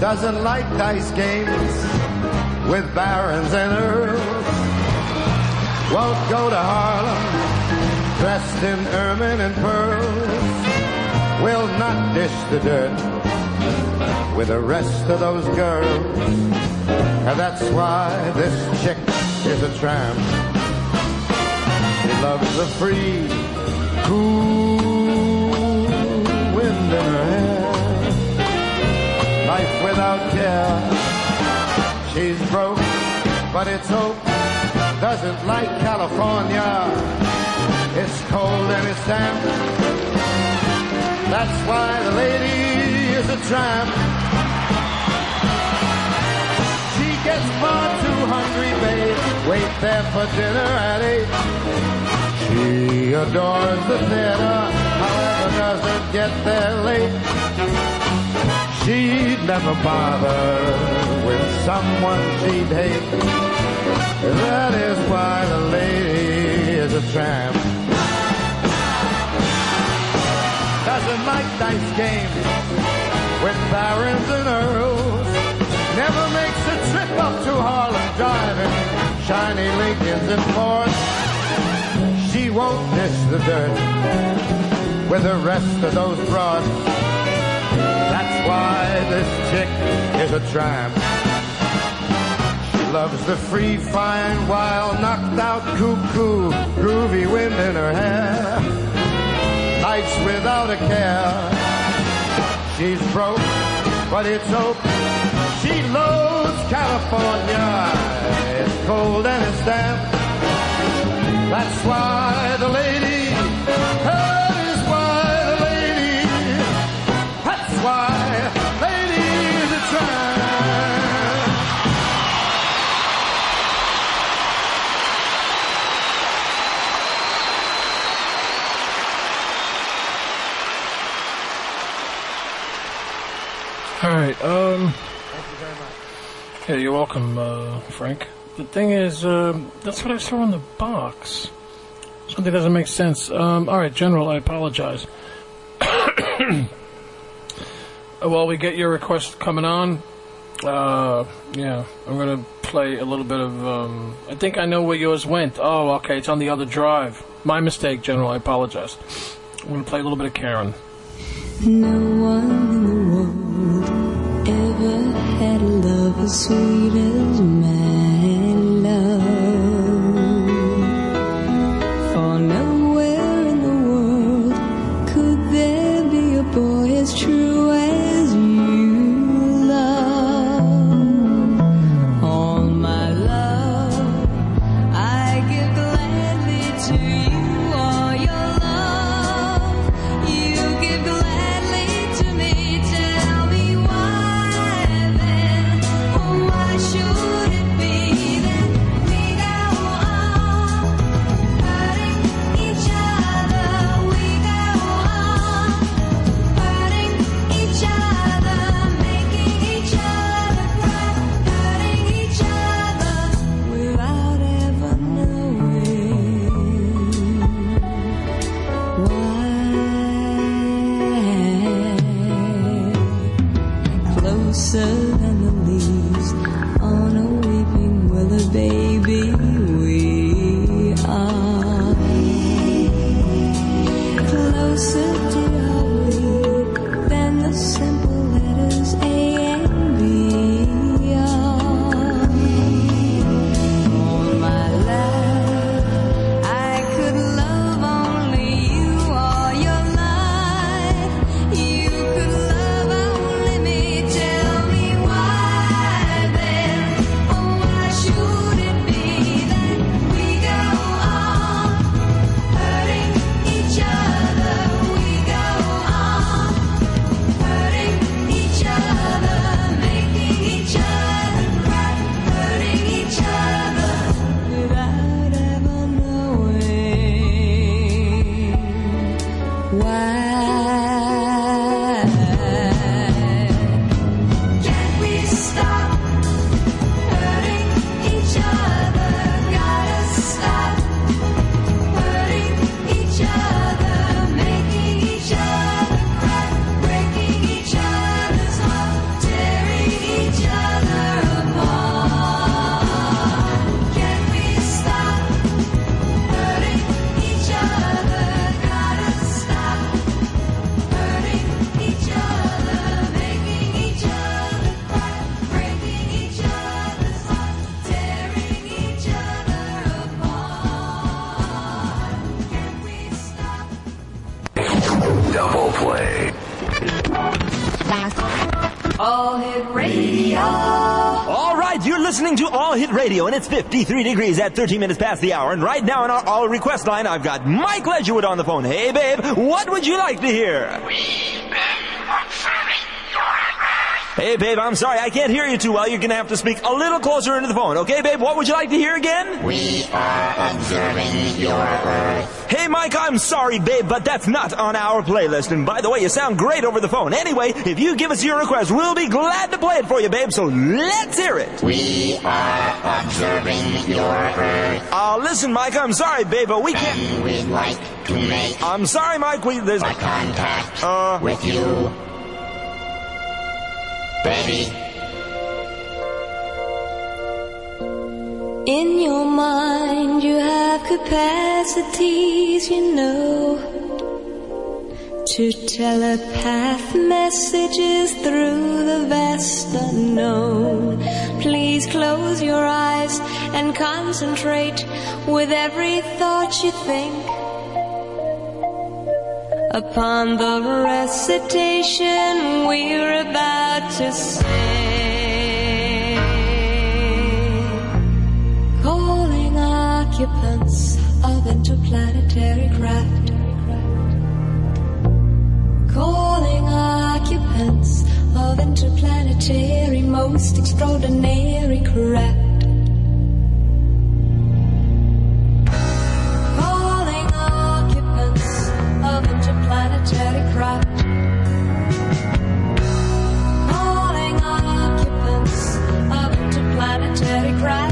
Doesn't like dice games with barons and earls won't go to Harlem dressed in ermine and pearls. Will not dish the dirt with the rest of those girls. And that's why this chick is a tramp. She loves the free, cool wind in her hair. Life without care. She's broke, but it's hope doesn't like California. It's cold and it's damp. That's why the lady is a tramp. She gets far too hungry, babe. Wait there for dinner at eight. She adores the theater, however, doesn't get there late. She'd never bother with someone she'd hate. That is why the lady is a tramp. Doesn't like dice games with barons and earls. Never makes a trip up to Harlem driving shiny Lincolns and Fords. She won't dish the dirt with the rest of those broads. That's why this chick is a tramp loves the free, fine, wild, knocked out, cuckoo, groovy wind in her hair. Nights without a care. She's broke, but it's hope. She loads California. It's cold and it's damp. That's why the lady. All right. Um. Yeah, you're welcome, uh, Frank. The thing is, um, that's what I saw in the box. Something doesn't make sense. Um, all right, General, I apologize. (coughs) While we get your request coming on, uh, yeah, I'm gonna play a little bit of. Um, I think I know where yours went. Oh, okay, it's on the other drive. My mistake, General. I apologize. I'm gonna play a little bit of Karen. No sweet as and it's 53 degrees at 13 minutes past the hour. And right now on our All Request line, I've got Mike Ledgerwood on the phone. Hey, babe, what would you like to hear? Hey, babe, I'm sorry, I can't hear you too well. You're gonna have to speak a little closer into the phone. Okay, babe, what would you like to hear again? We are observing your Earth. Hey, Mike, I'm sorry, babe, but that's not on our playlist. And by the way, you sound great over the phone. Anyway, if you give us your request, we'll be glad to play it for you, babe. So let's hear it. We are observing your Earth. Uh, listen, Mike, I'm sorry, babe, but we can't. And we'd like to make I'm sorry, Mike. We there's my contact uh with you. Baby, In your mind, you have capacities, you know, to telepath messages through the vast unknown. Please close your eyes and concentrate with every thought you think upon the recitation we're about to say. Calling occupants of interplanetary craft. Calling occupants of interplanetary most extraordinary craft. Interplanetary craft.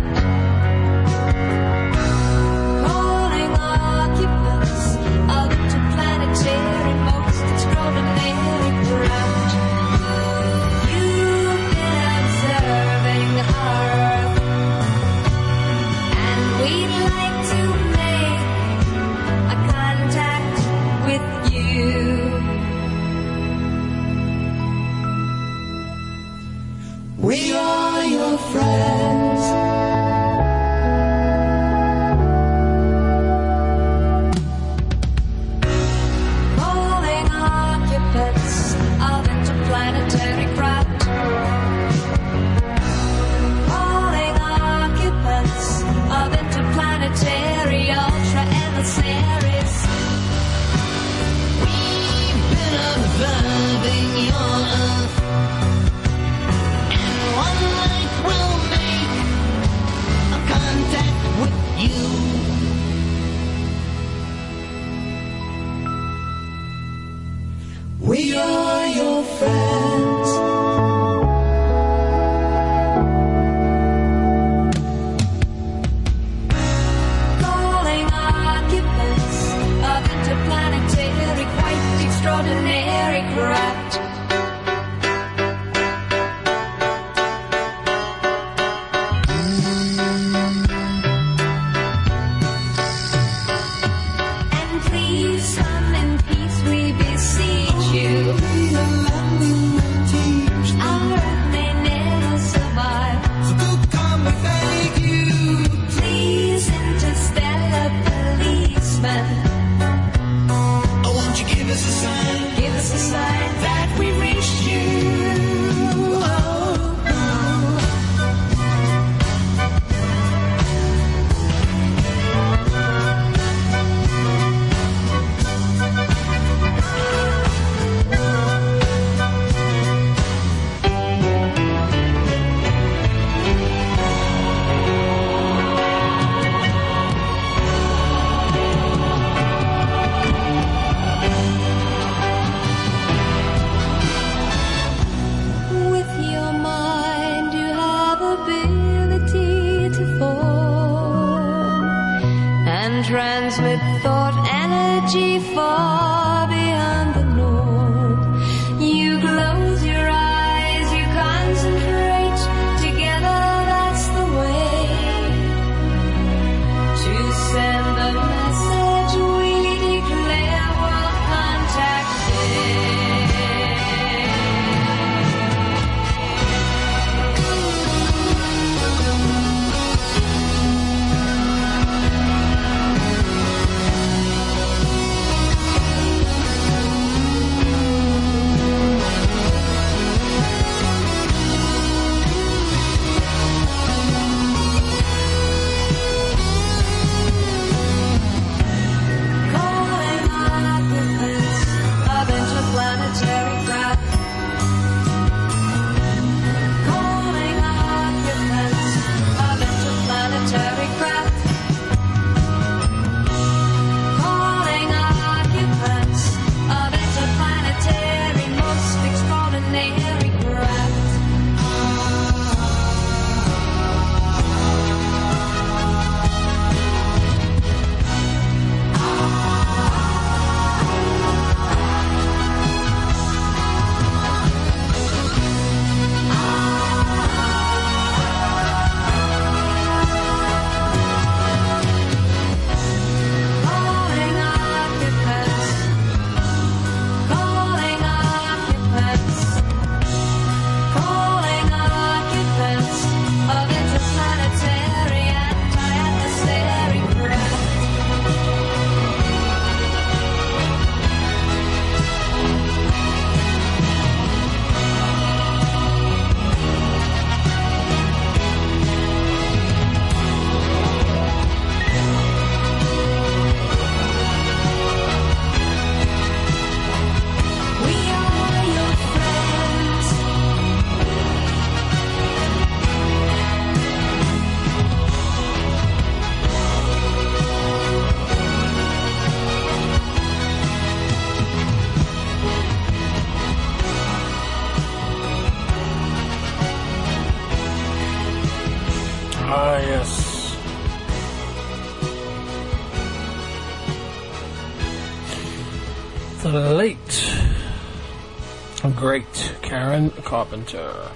Carpenter.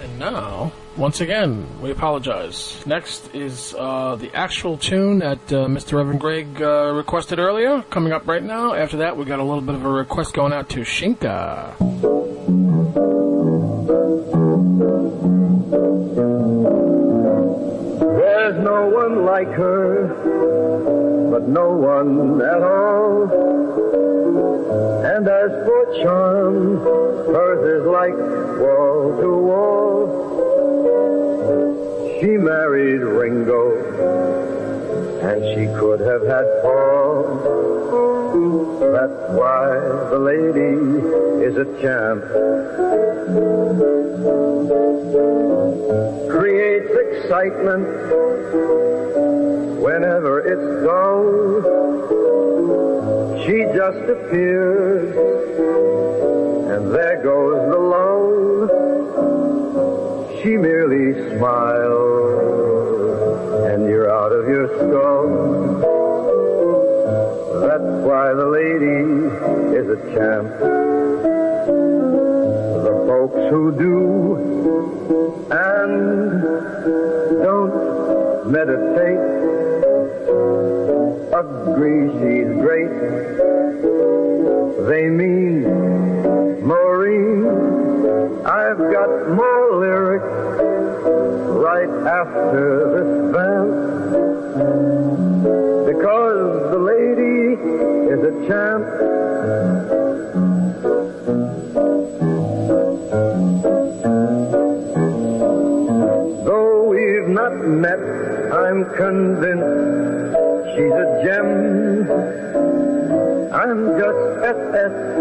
And now, once again, we apologize. Next is uh, the actual tune that uh, Mr. Reverend Greg uh, requested earlier, coming up right now. After that, we got a little bit of a request going out to Shinka. There's no one like her, but no one at all. And as for charm, wall to wall. She married Ringo, and she could have had Paul. That's why the lady is a champ. Creates excitement whenever it's dull. She just appears, She merely smiles, convinced she's a gem. I'm just SS,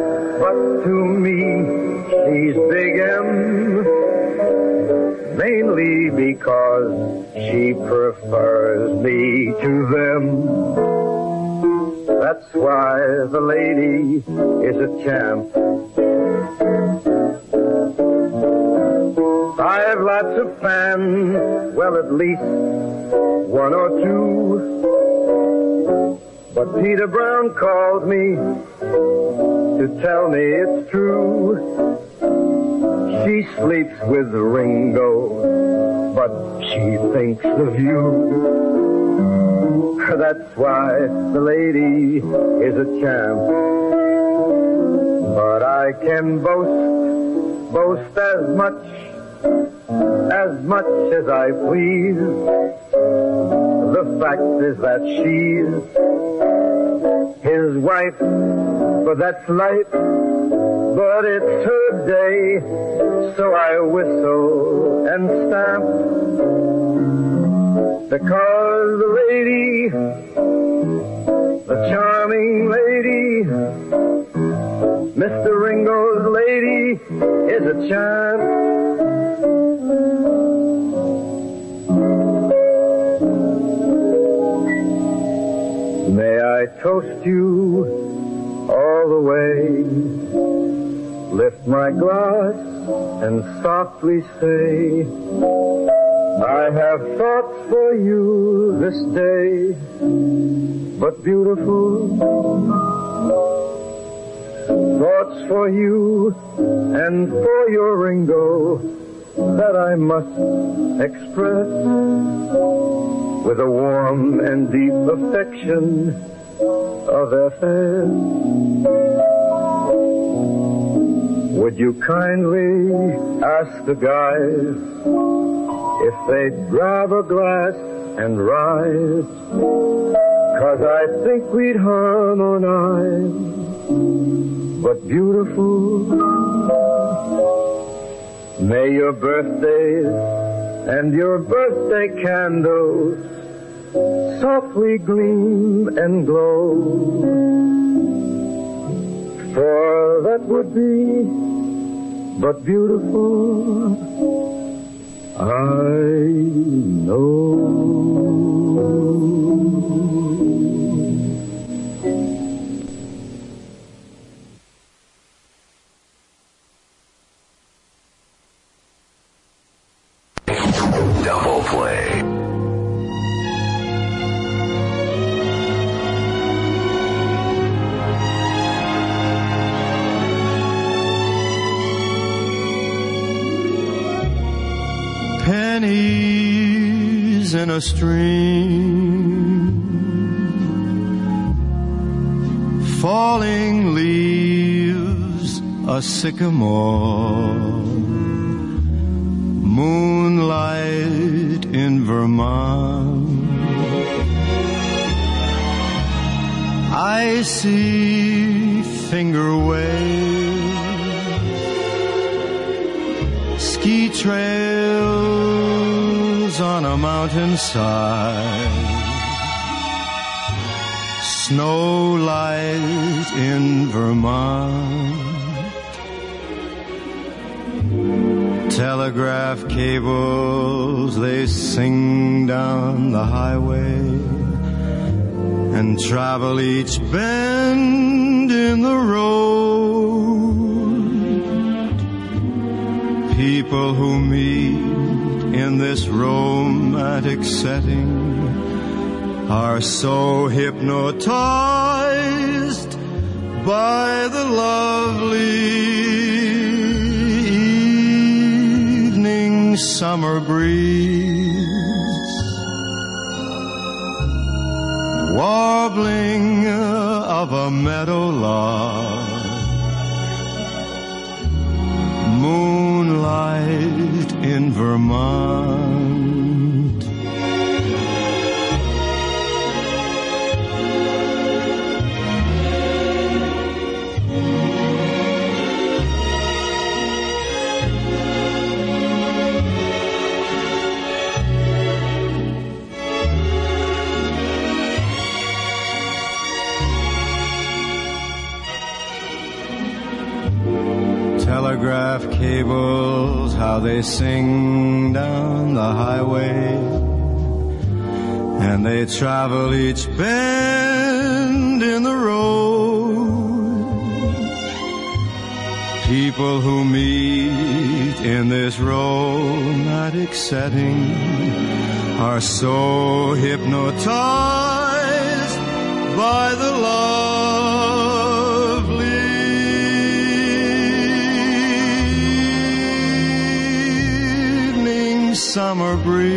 Peter Brown called me to tell me it's true. She sleeps with Ringo, but she thinks of you. (laughs) That's why the lady is a champ. But I can boast, boast as much, as much as I please. The fact is that she's wife, but that's life. But it's her day, so I whistle and stamp. Because the lady, the charming lady, Mr. Ringo's lady is a champ. Toast you all the way? Lift my glass and softly say, I have thoughts for you this day, but beautiful thoughts for you and for your Ringo that I must express with a warm and deep affection of FS. Would you kindly ask the guys if they'd grab a glass and rise? Cause I think we'd harmonize, but beautiful. May your birthdays and your birthday candles softly gleam and glow. For that would be but beautiful. I know. In a stream, falling leaves, a sycamore, moonlight in Vermont. I see finger waves, ski trails on a mountainside, snow light in Vermont. Telegraph cables, they sing down the highway and travel each bend in the road. People who meet in this romantic setting are so hypnotized by the lovely evening summer breeze. warbling of a meadowlark, moonlight in Vermont. telegraph cables, how they sing down the highway. And they travel each bend in the road. People who meet in this romantic setting are so hypnotized by the lovely summer breeze,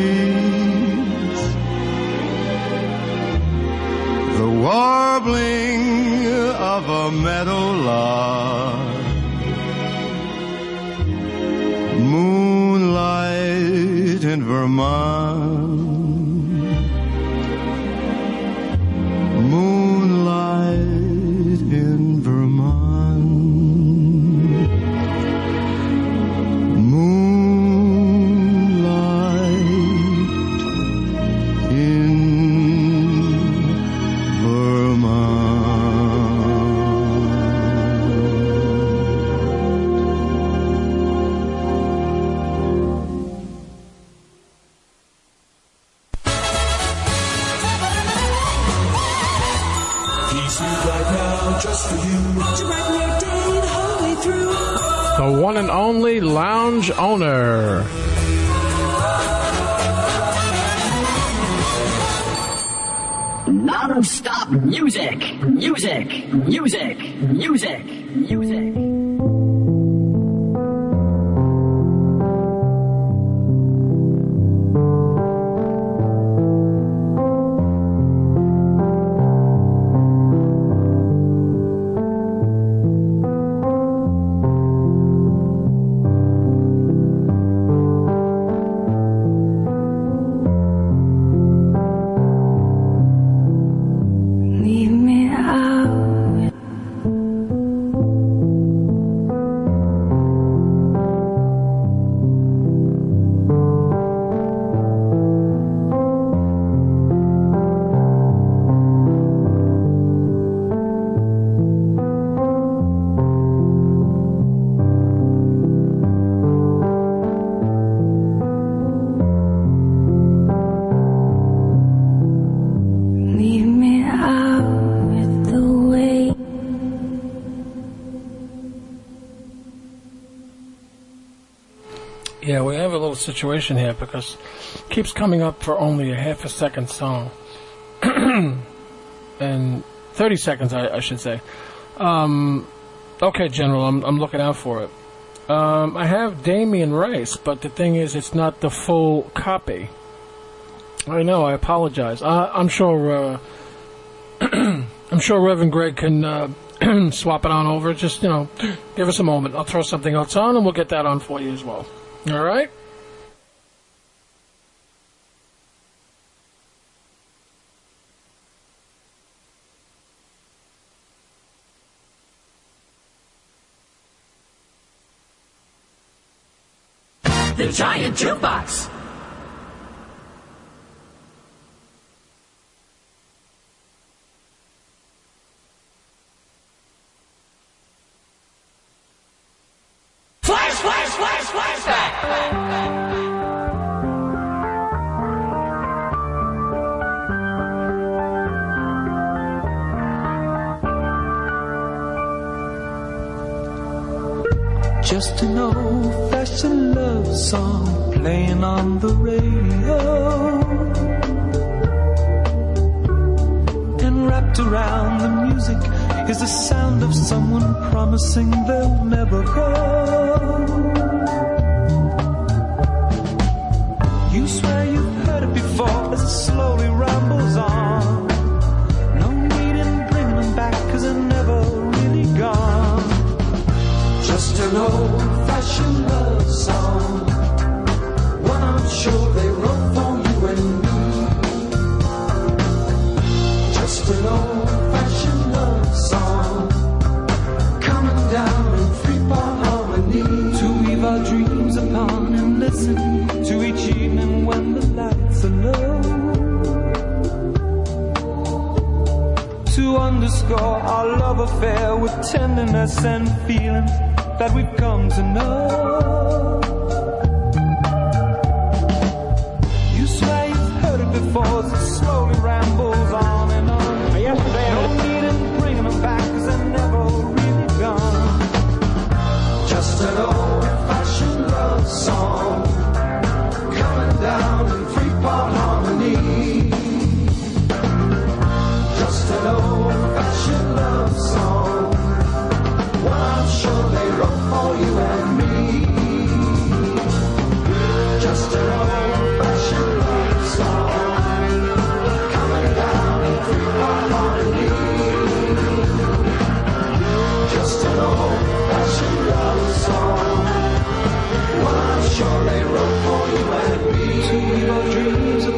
the warbling of a meadowlark, moonlight in Vermont, lounge owner. Non-stop music, music, music, music, music. Situation here because keeps coming up for only a half a second song. (clears throat) and 30 seconds, I, I should say. Um, okay, General, I'm, I'm looking out for it. Um, I have Damien Rice, but the thing is, it's not the full copy. I know, I apologize. I'm sure, uh, (clears throat) I'm sure Reverend Greg can, uh, (clears throat) swap it on over. Just, you know, give us a moment. I'll throw something else on and we'll get that on for you as well. All right? Giant Jukebox. Just an old fashioned love song playing on the radio. And wrapped around the music is the sound of someone promising they'll never go. You swear you've heard it before as it slowly Just an old fashioned love song. One I'm sure they wrote for you and me. Just an old fashioned love song. Coming down in three part harmony. To weave our dreams upon and listen to each evening when the lights are low. To underscore our love affair with tenderness and feeling that we've come to know.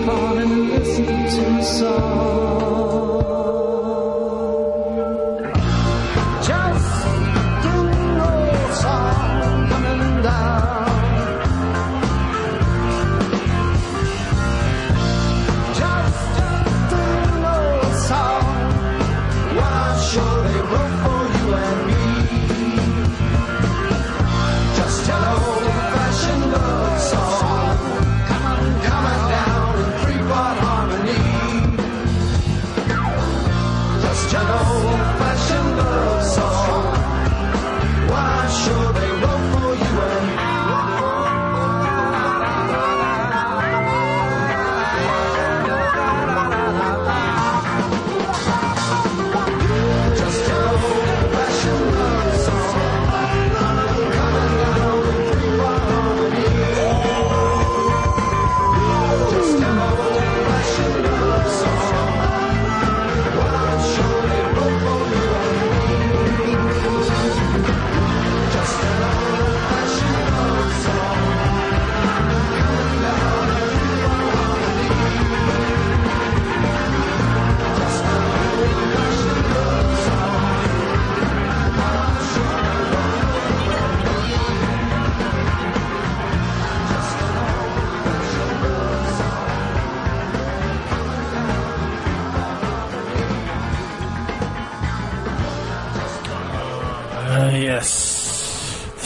Upon and listen to the song.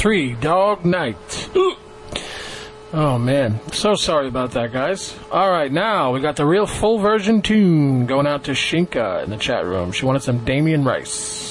Three Dog Night. Ooh. Oh man, so sorry about that, guys. All right, now we got the real full version tune going out to Shinka in the chat room. She wanted some Damien Rice.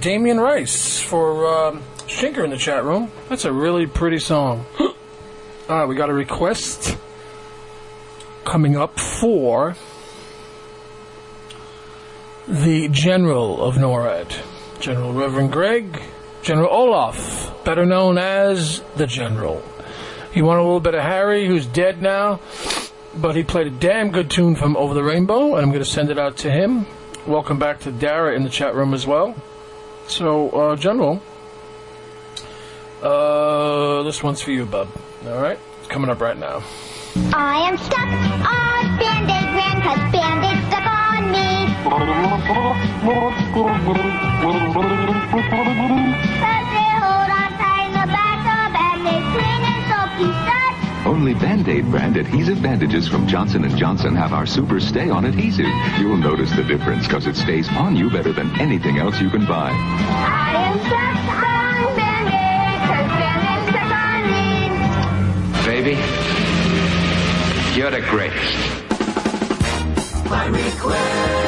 Damien Rice for um, Shinker in the chat room. That's a really pretty song. (gasps) All right, we got a request coming up for the General of NORAD, General Reverend Greg, General Olaf, better known as the General. He wanted a little bit of Harry, who's dead now, but he played a damn good tune from Over the Rainbow, and I'm going to send it out to him. Welcome back to Dara in the chat room as well. So, uh, General, uh, this one's for you, bub. All right, it's coming up right now. I am stuck on Band-Aid cause Band-Aid stuck on me. But they hold on tight in the back of Band-Aid clean and soaky shut. Only Band-Aid brand adhesive bandages from Johnson & Johnson have our Super Stay On adhesive. You'll notice the difference because it stays on you better than anything else you can buy. I am stuck on Band-Aid cause Band-Aid stuck on me. Baby, you're the greatest. My request.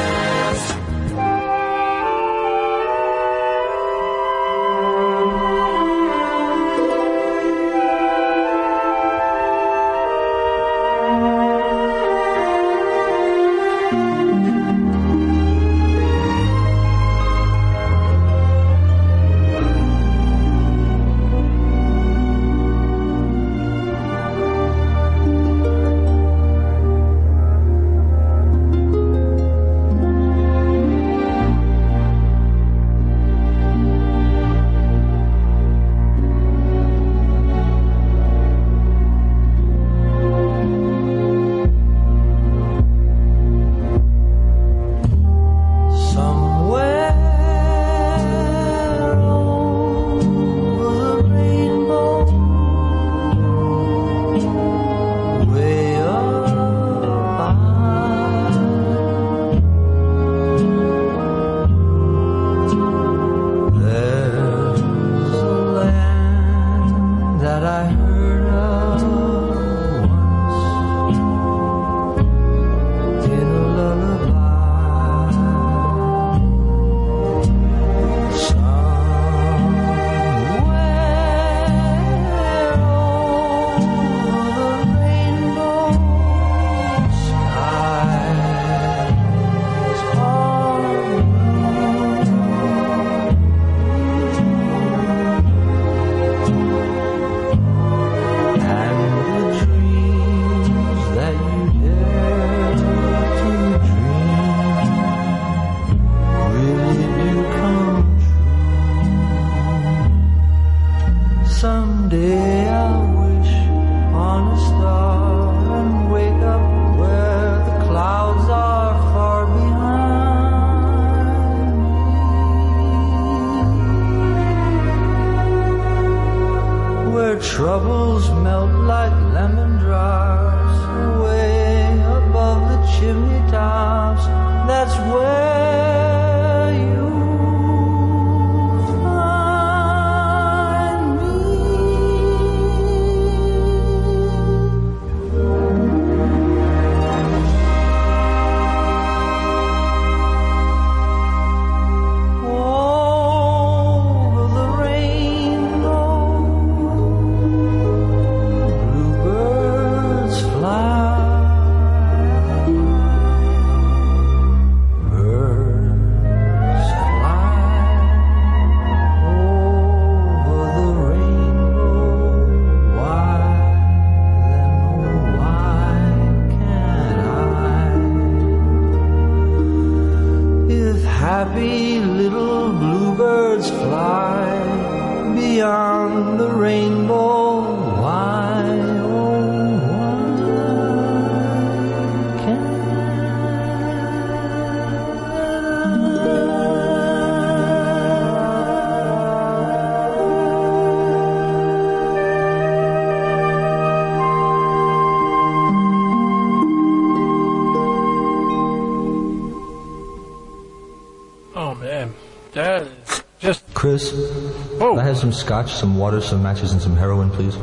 some scotch, some water, some matches, and some heroin, please?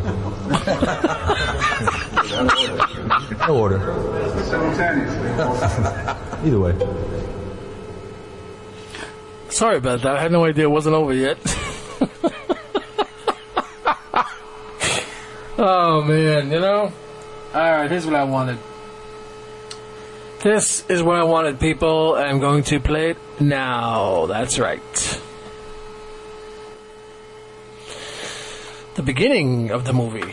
no order. Either way. Sorry about that. I had no idea it wasn't over yet. oh, man, you know? Alright, here's what I wanted. This is what I wanted, people. I'm going to play it now. That's right. the beginning of the movie.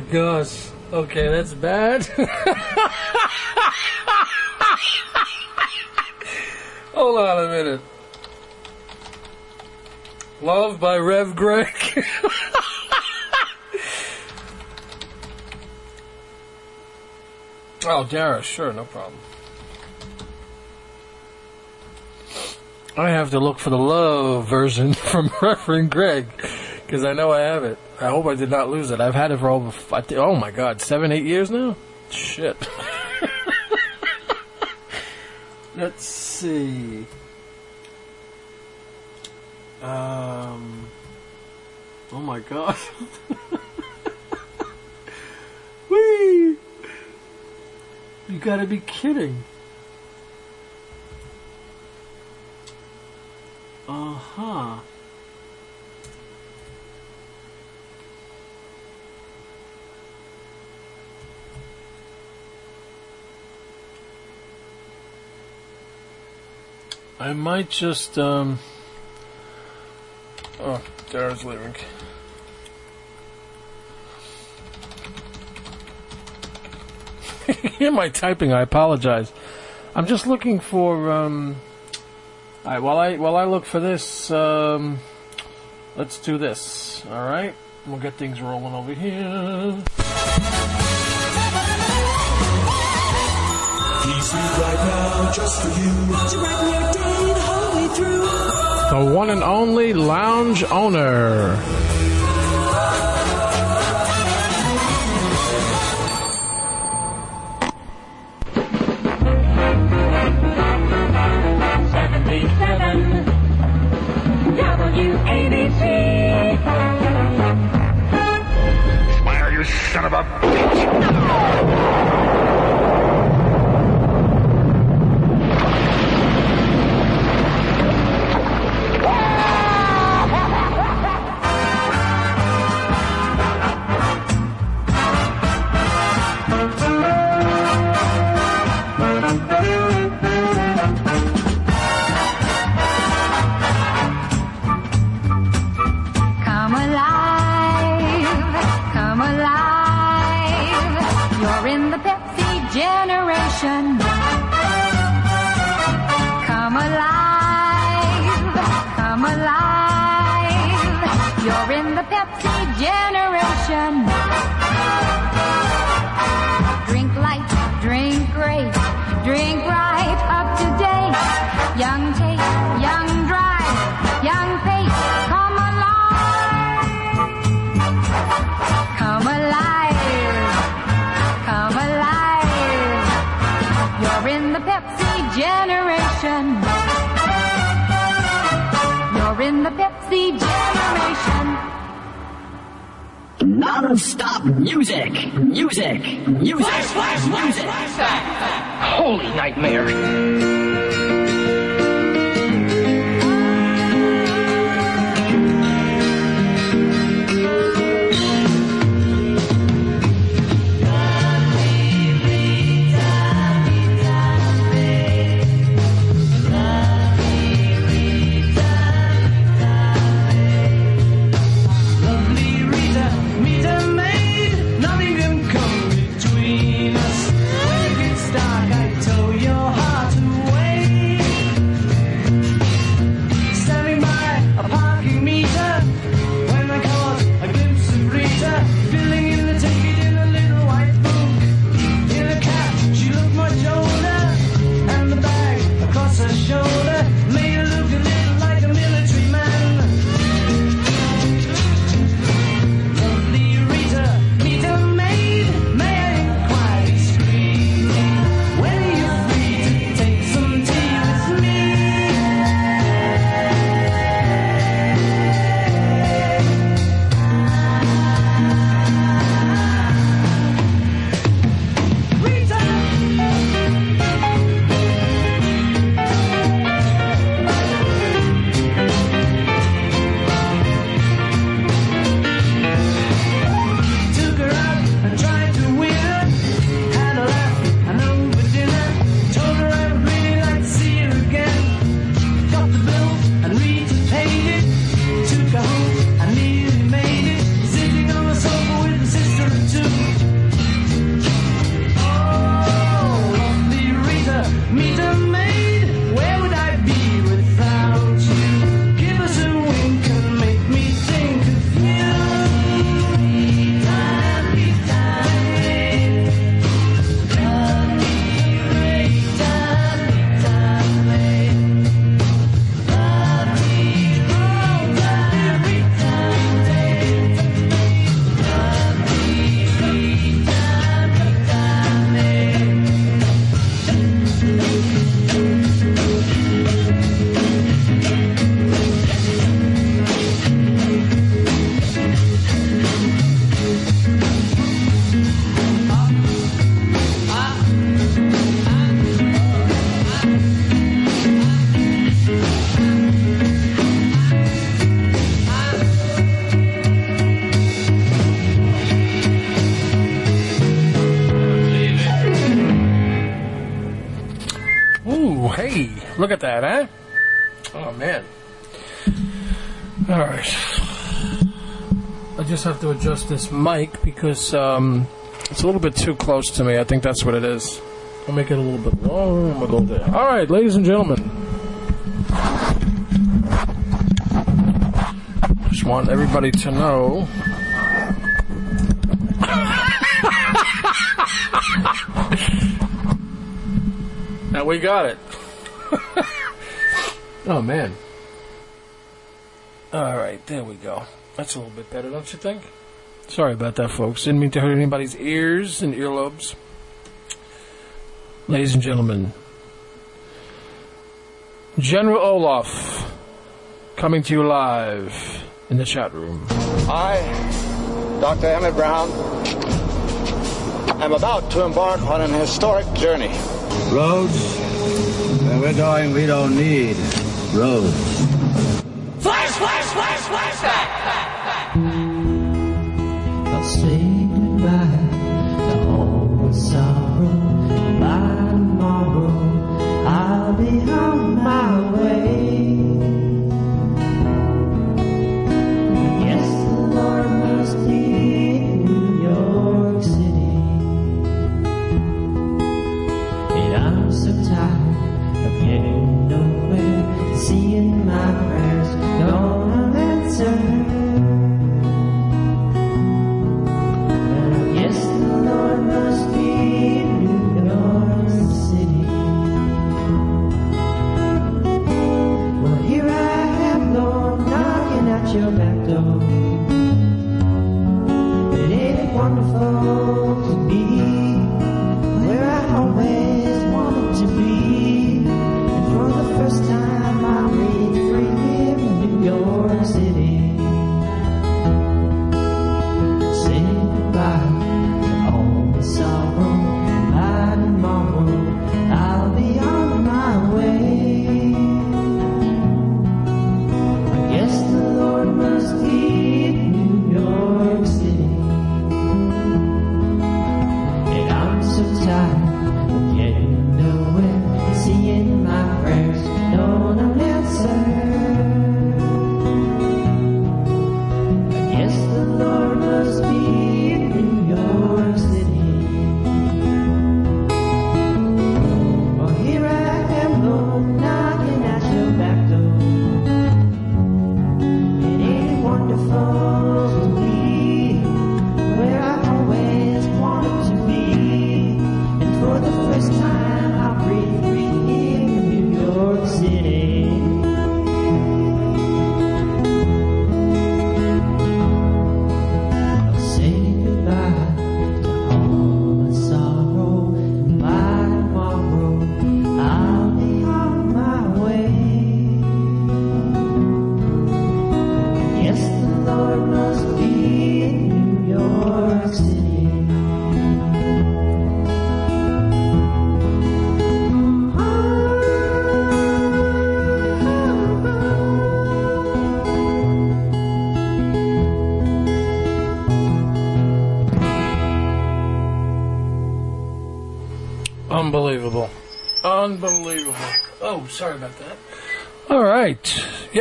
My gosh. Okay, that's bad. Hold on a minute. Love by Rev Greg. (laughs) oh, Dara, sure, no problem. I have to look for the love version (laughs) from Reverend Greg because I know I have it. I hope I did not lose it. I've had it for over, I thi- oh my god, seven, eight years now? Shit. (laughs) Let's see. Um. Oh my god. (laughs) Whee! You gotta be kidding. Uh huh. I might just um. Oh, Dara's leaving. (laughs) Hear my typing. I apologize. I'm just looking for um. All right. While I while I look for this, um, let's do this. All right. We'll get things rolling over here. He's right now just for you. The one and only lounge owner. Smile, you son of a bitch! Non-stop music, music, music, Flash, flash, music. Holy nightmare. Look at that, huh? Oh man. All right. I just have to adjust this mic because um, it's a little bit too close to me. I think that's what it is. I'll make it a little bit gonna go there. All right, ladies and gentlemen. Just want everybody to know. (laughs) now we got it. Oh man. All right, there we go. That's a little bit better, don't you think? Sorry about that, folks. Didn't mean to hurt anybody's ears and earlobes. Ladies and gentlemen, General Olaf coming to you live in the chat room. I, Dr. Emmett Brown, am about to embark on an historic journey. Roads? Where we're going, we don't need roads.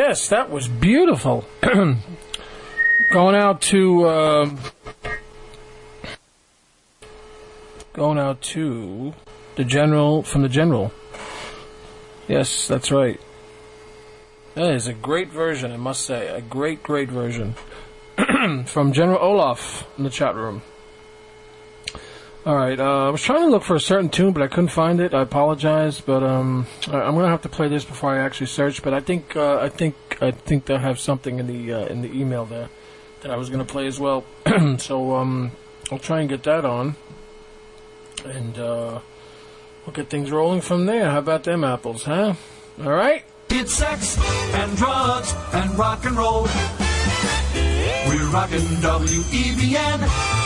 Yes, that was beautiful. (clears throat) going out to um, going out to the general from the general. Yes, that's right. That is a great version, I must say. A great, great version. (clears throat) from General Olaf in the chat room. All right, uh, I was trying to look for a certain tune, but I couldn't find it. I apologize, but um, I- I'm gonna have to play this before I actually search. But I think uh, I think I think they'll have something in the uh, in the email there that I was gonna play as well. (clears throat) so um, I'll try and get that on, and uh, we'll get things rolling from there. How about them apples, huh? All right. It's sex and drugs and rock and roll. We're rocking WEBN.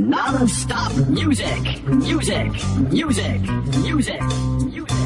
Non-stop music, music, music, music, music.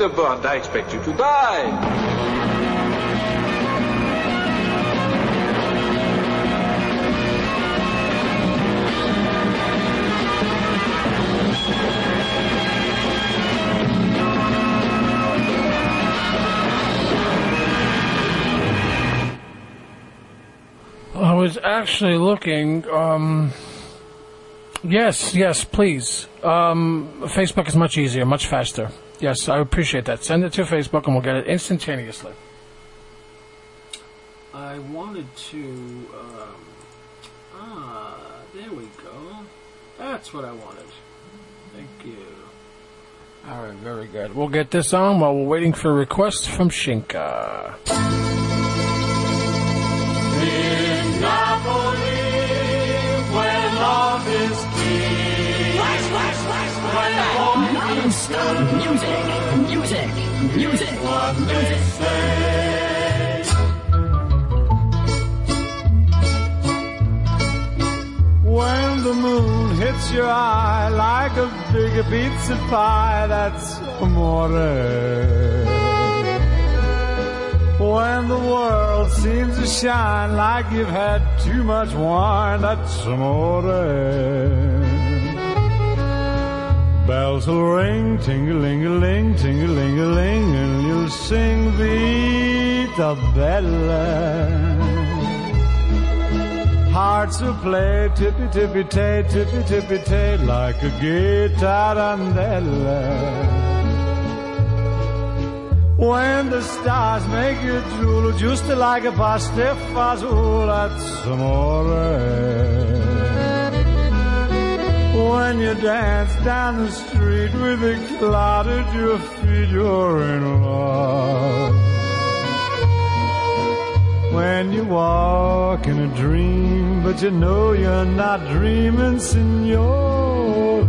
Mr. Bond, I expect you to die. I was actually looking. Um, yes, yes, please. Um, Facebook is much easier, much faster. Yes, I appreciate that. Send it to Facebook and we'll get it instantaneously. I wanted to. Um, ah, there we go. That's what I wanted. Thank you. All right, very good. We'll get this on while we're waiting for requests from Shinka. Non-stop music, music, music, music. When the moon hits your eye like a big pizza pie, that's amore. When the world seems to shine like you've had too much wine, that's amore. Bells will ring, ting-a-ling-a-ling, ting-a-ling-a-ling, and you'll sing Vita Bella. Hearts will play tippy tippy tay, tippy tippy tay, like a gay tarantella. When the stars make you drool, just like a pasta fazool, that's amore. When you dance down the street with a cloud at your feet, you're in love. When you walk in a dream, but you know you're not dreaming, signore.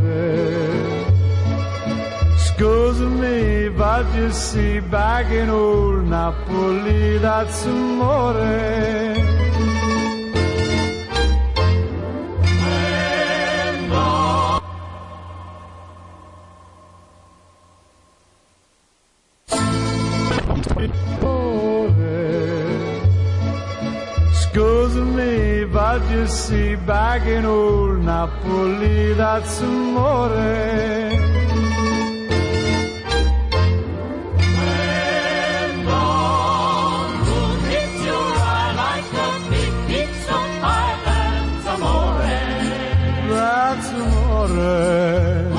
Scusa me, but you see, back in old Napoli, that's amore. See, back in old Napoli, that's amore. That's amore.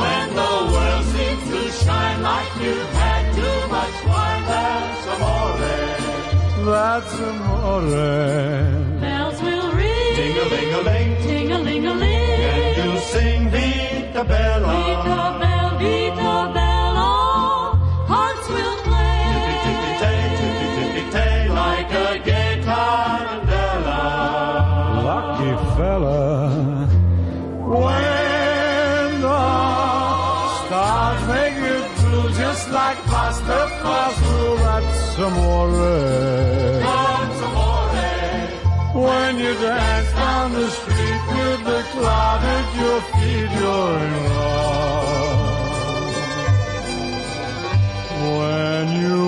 When the world seems to shine like you've had too much wine, that's amore. That's amore. Vita Bella. Vita Bella, Vita Bella. Hearts will play. Tippy-tippy-tay, tippy-tippy-tay, like a gay tarantella. Lucky fella. When the stars make you blue, just like pasta fazool, that's amore. That's amore. When you dance in love. When you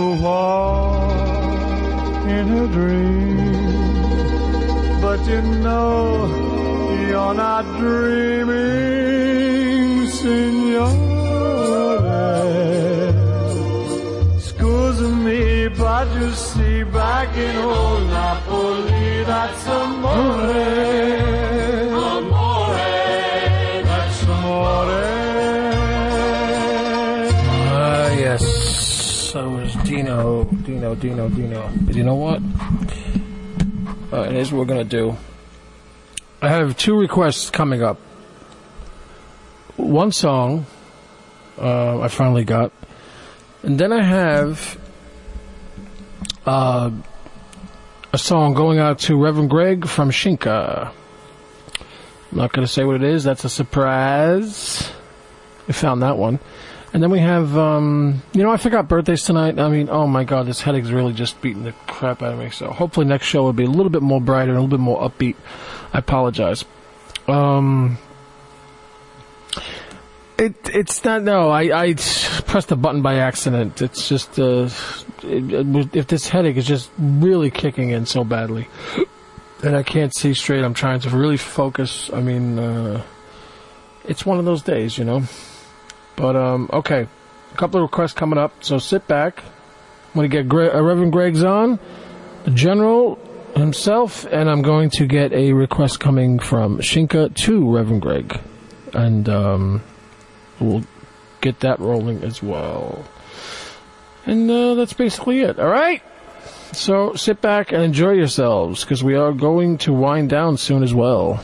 in a dream, but you know you're not dreaming, signore. Me, but you see, back in old Napoli, that's. Amore. Dino, Dino, Dino. But you know what? Alright, here's what we're gonna do. I have two requests coming up. One song uh, I finally got, and then I have uh, a song going out to Reverend Greg from Shinka. I'm not to say what it is. That's a surprise. I found that one. And then we have, um, you know, I forgot birthdays tonight. I mean, oh my god, this headache's really just beating the crap out of me. So hopefully next show will be a little bit more brighter and a little bit more upbeat. I apologize. Um, It it's not no. I I pressed the button by accident. It's just uh, it, it if this headache is just really kicking in so badly, and I can't see straight. I'm trying to really focus. I mean, uh, it's one of those days, you know. But um, okay, a couple of requests coming up. So sit back. I'm going to get Gre- uh, Reverend Greg's on, the General himself, and I'm going to get a request coming from Shinka to Reverend Greg, and um, we'll get that rolling as well. And uh, that's basically it. All right. So sit back and enjoy yourselves because we are going to wind down soon as well.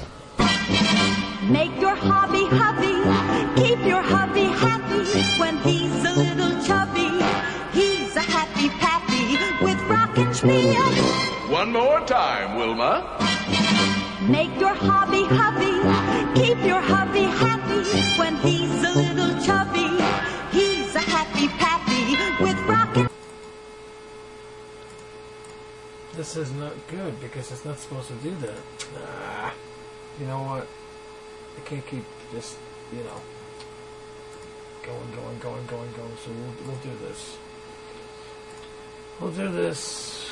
Make your hobby Rockenspiel. One more time, Wilma. Make your hobby hubby. Keep your hubby happy when he's a little chubby. He's a happy pappy with Rocken. This is not good because it's not supposed to do that. Ah, you know what? I can't keep just, you know, going, going, going, going, going. So we'll, we'll do this. We'll do this.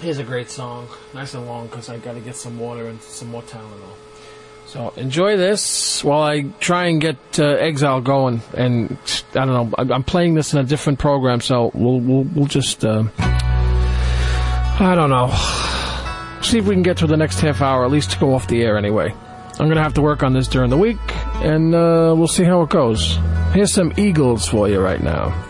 Here's a great song. Nice and long because I got to get some water and some more Tylenol. So enjoy this while I try and get uh, Exile going. And I don't know. I'm- playing this in a different program, so we'll we'll, we'll just. Uh, I don't know. See if we can get to the next half hour, at least to go off the air anyway. I'm gonna have to work on this during the week, and uh, we'll see how it goes. Here's some Eagles for you right now.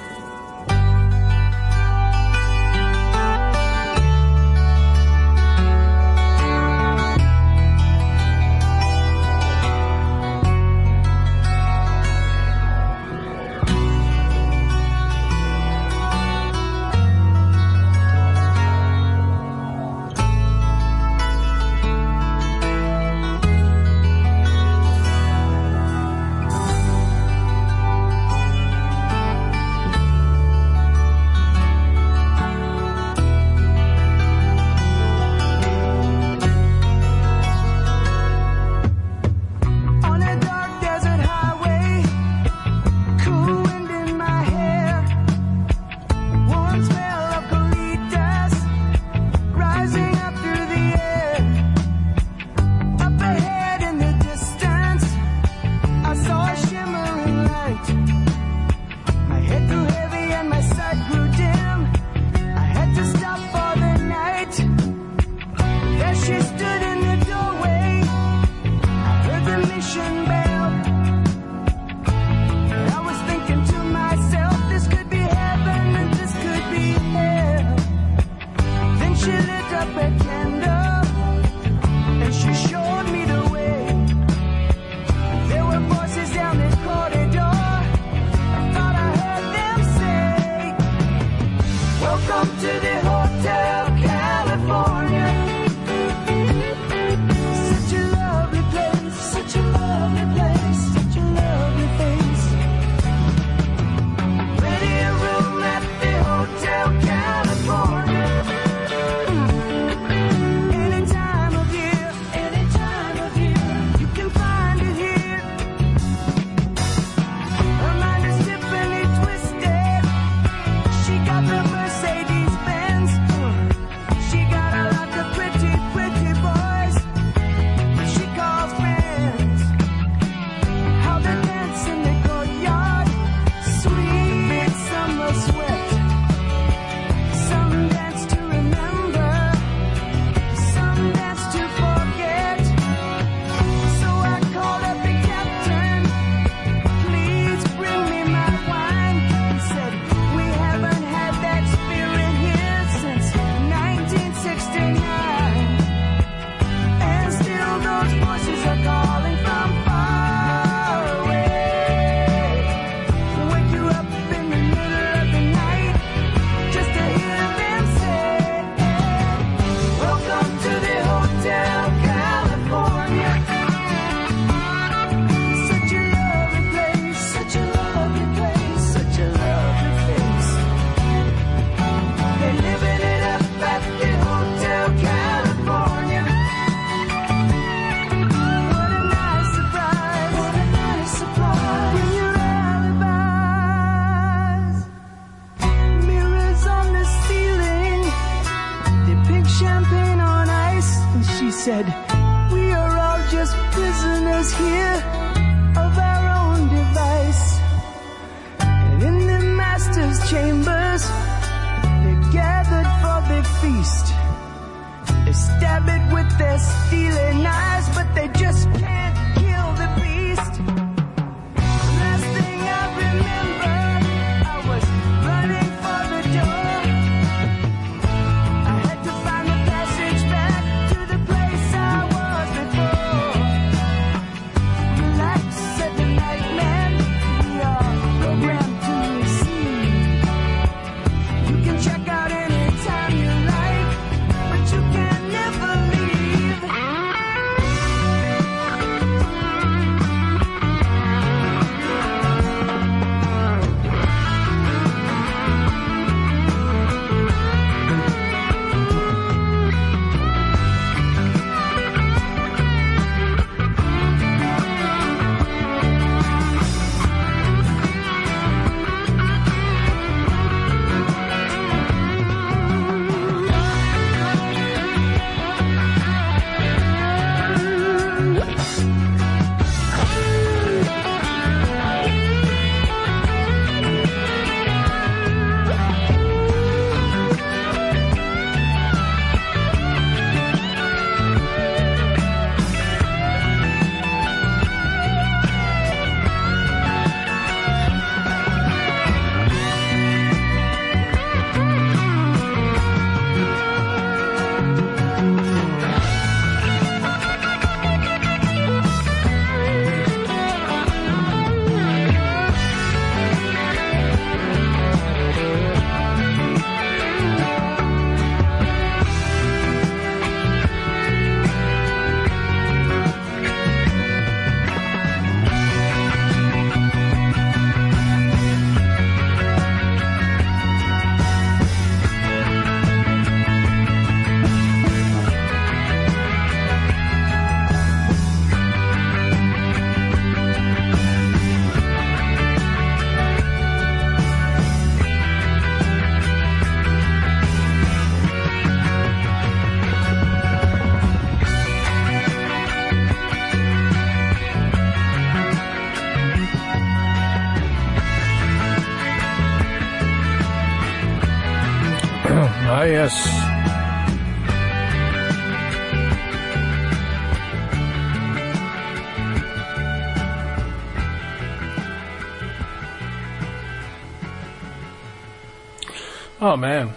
Oh man.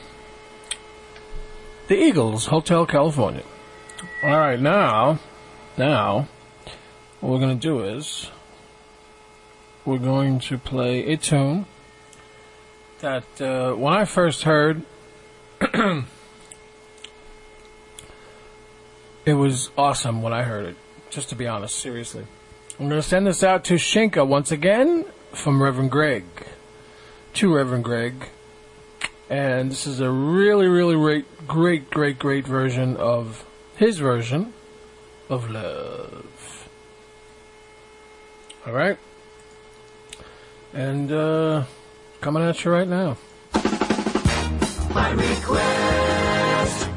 The Eagles, Hotel California. All right, now, now, what we're going to do is we're going to play a tune that uh, when I first heard, (clears throat) it was awesome when I heard it. Just to be honest, seriously. I'm to send this out to Shinka once again from Reverend Greg. To Reverend Greg. And this is a really, really great, great, great, great version of his version of love. All right? And, uh, coming at you right now. My request.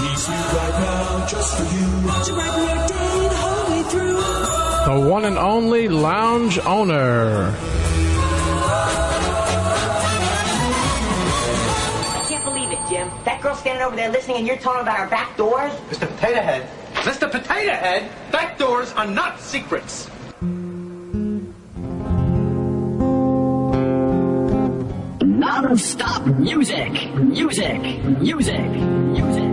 He's here right now just for you. The one and only lounge owner. I can't believe it, Jim. That girl standing over there listening and you're talking about our back doors? Mr. Potato Head. Mr. Potato Head, back doors are not secrets. Non-stop music, music, music, music.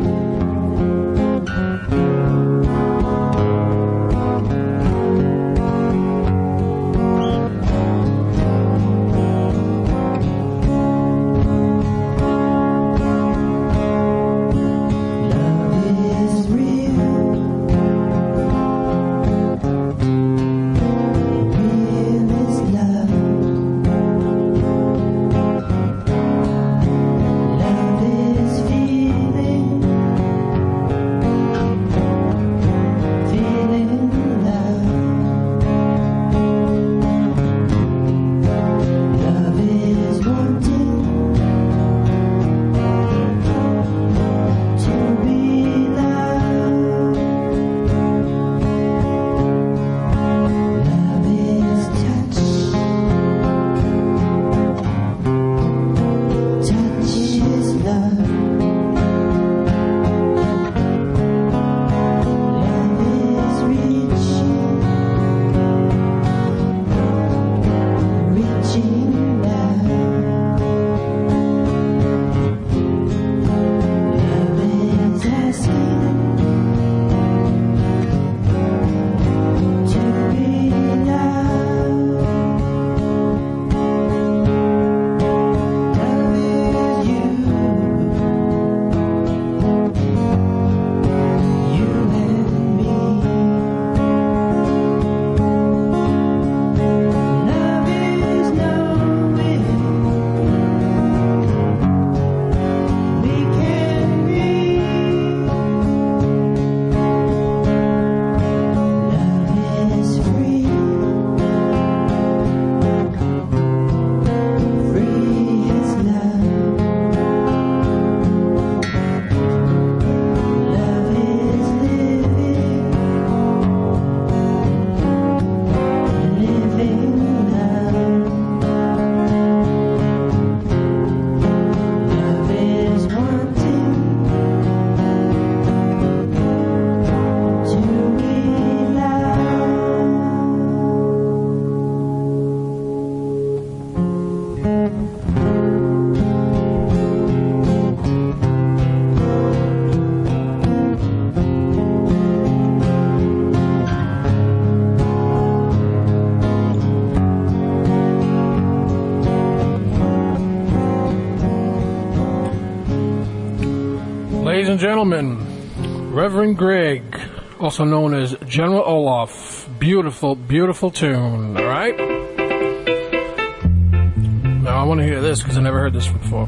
and gentlemen, Reverend Greg, also known as General Olaf. Beautiful, beautiful tune, all right? Now I want to hear this because I never heard this before.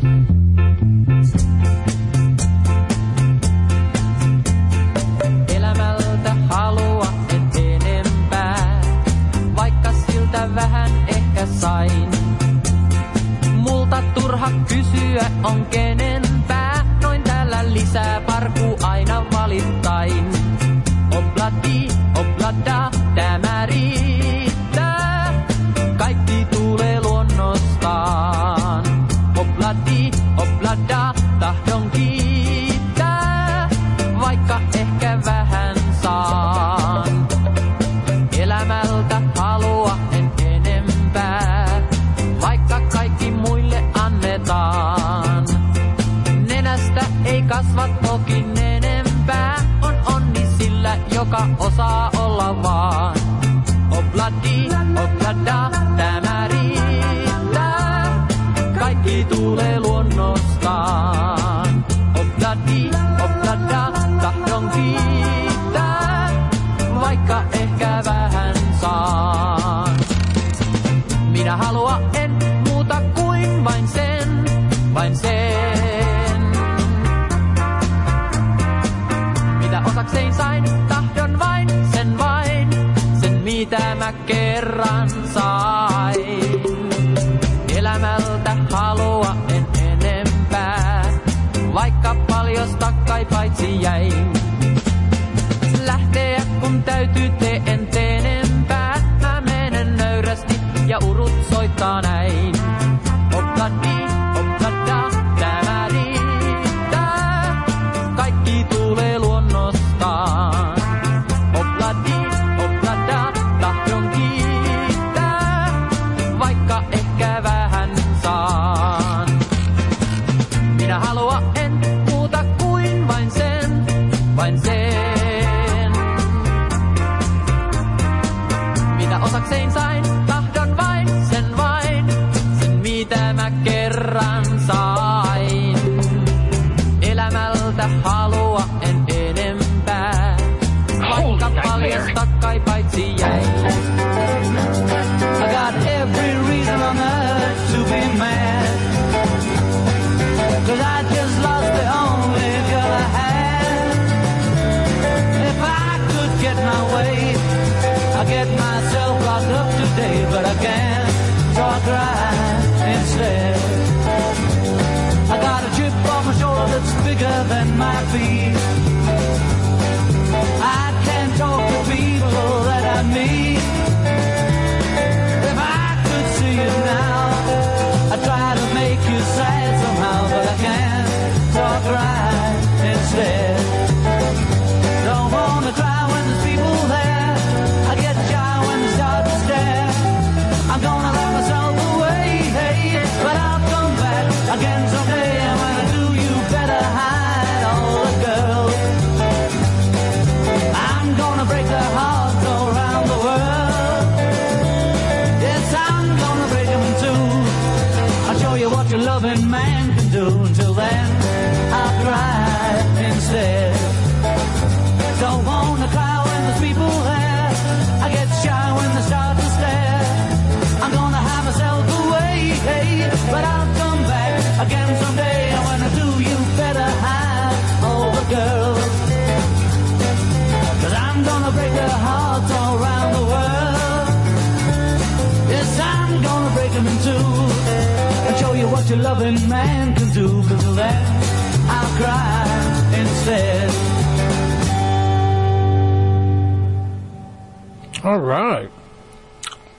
All right.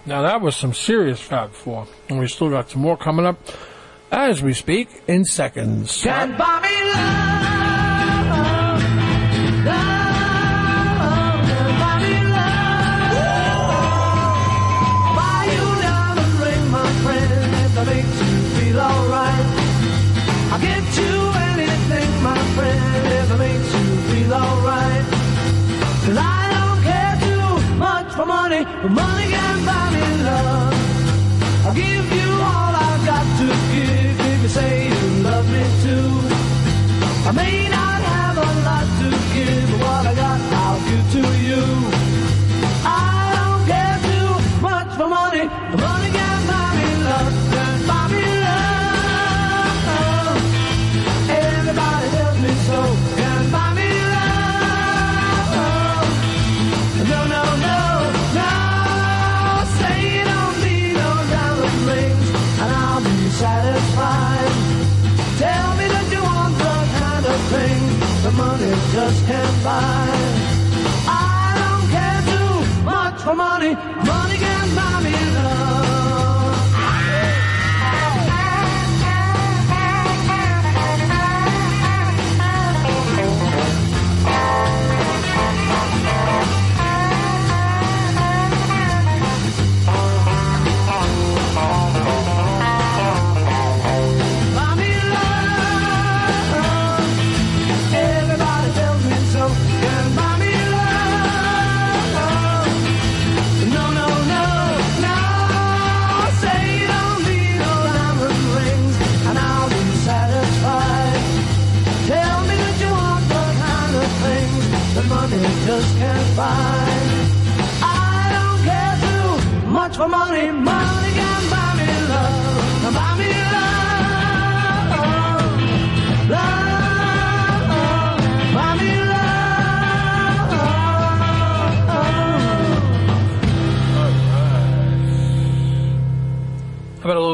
Now that was some serious Fab Four, and we still got some more coming up as we speak in seconds. Money can buy me love. I'll give you all I've got to give if you say you love me too. I may stand by. I don't care too much for money. money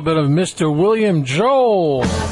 little bit of Mr. William Joel?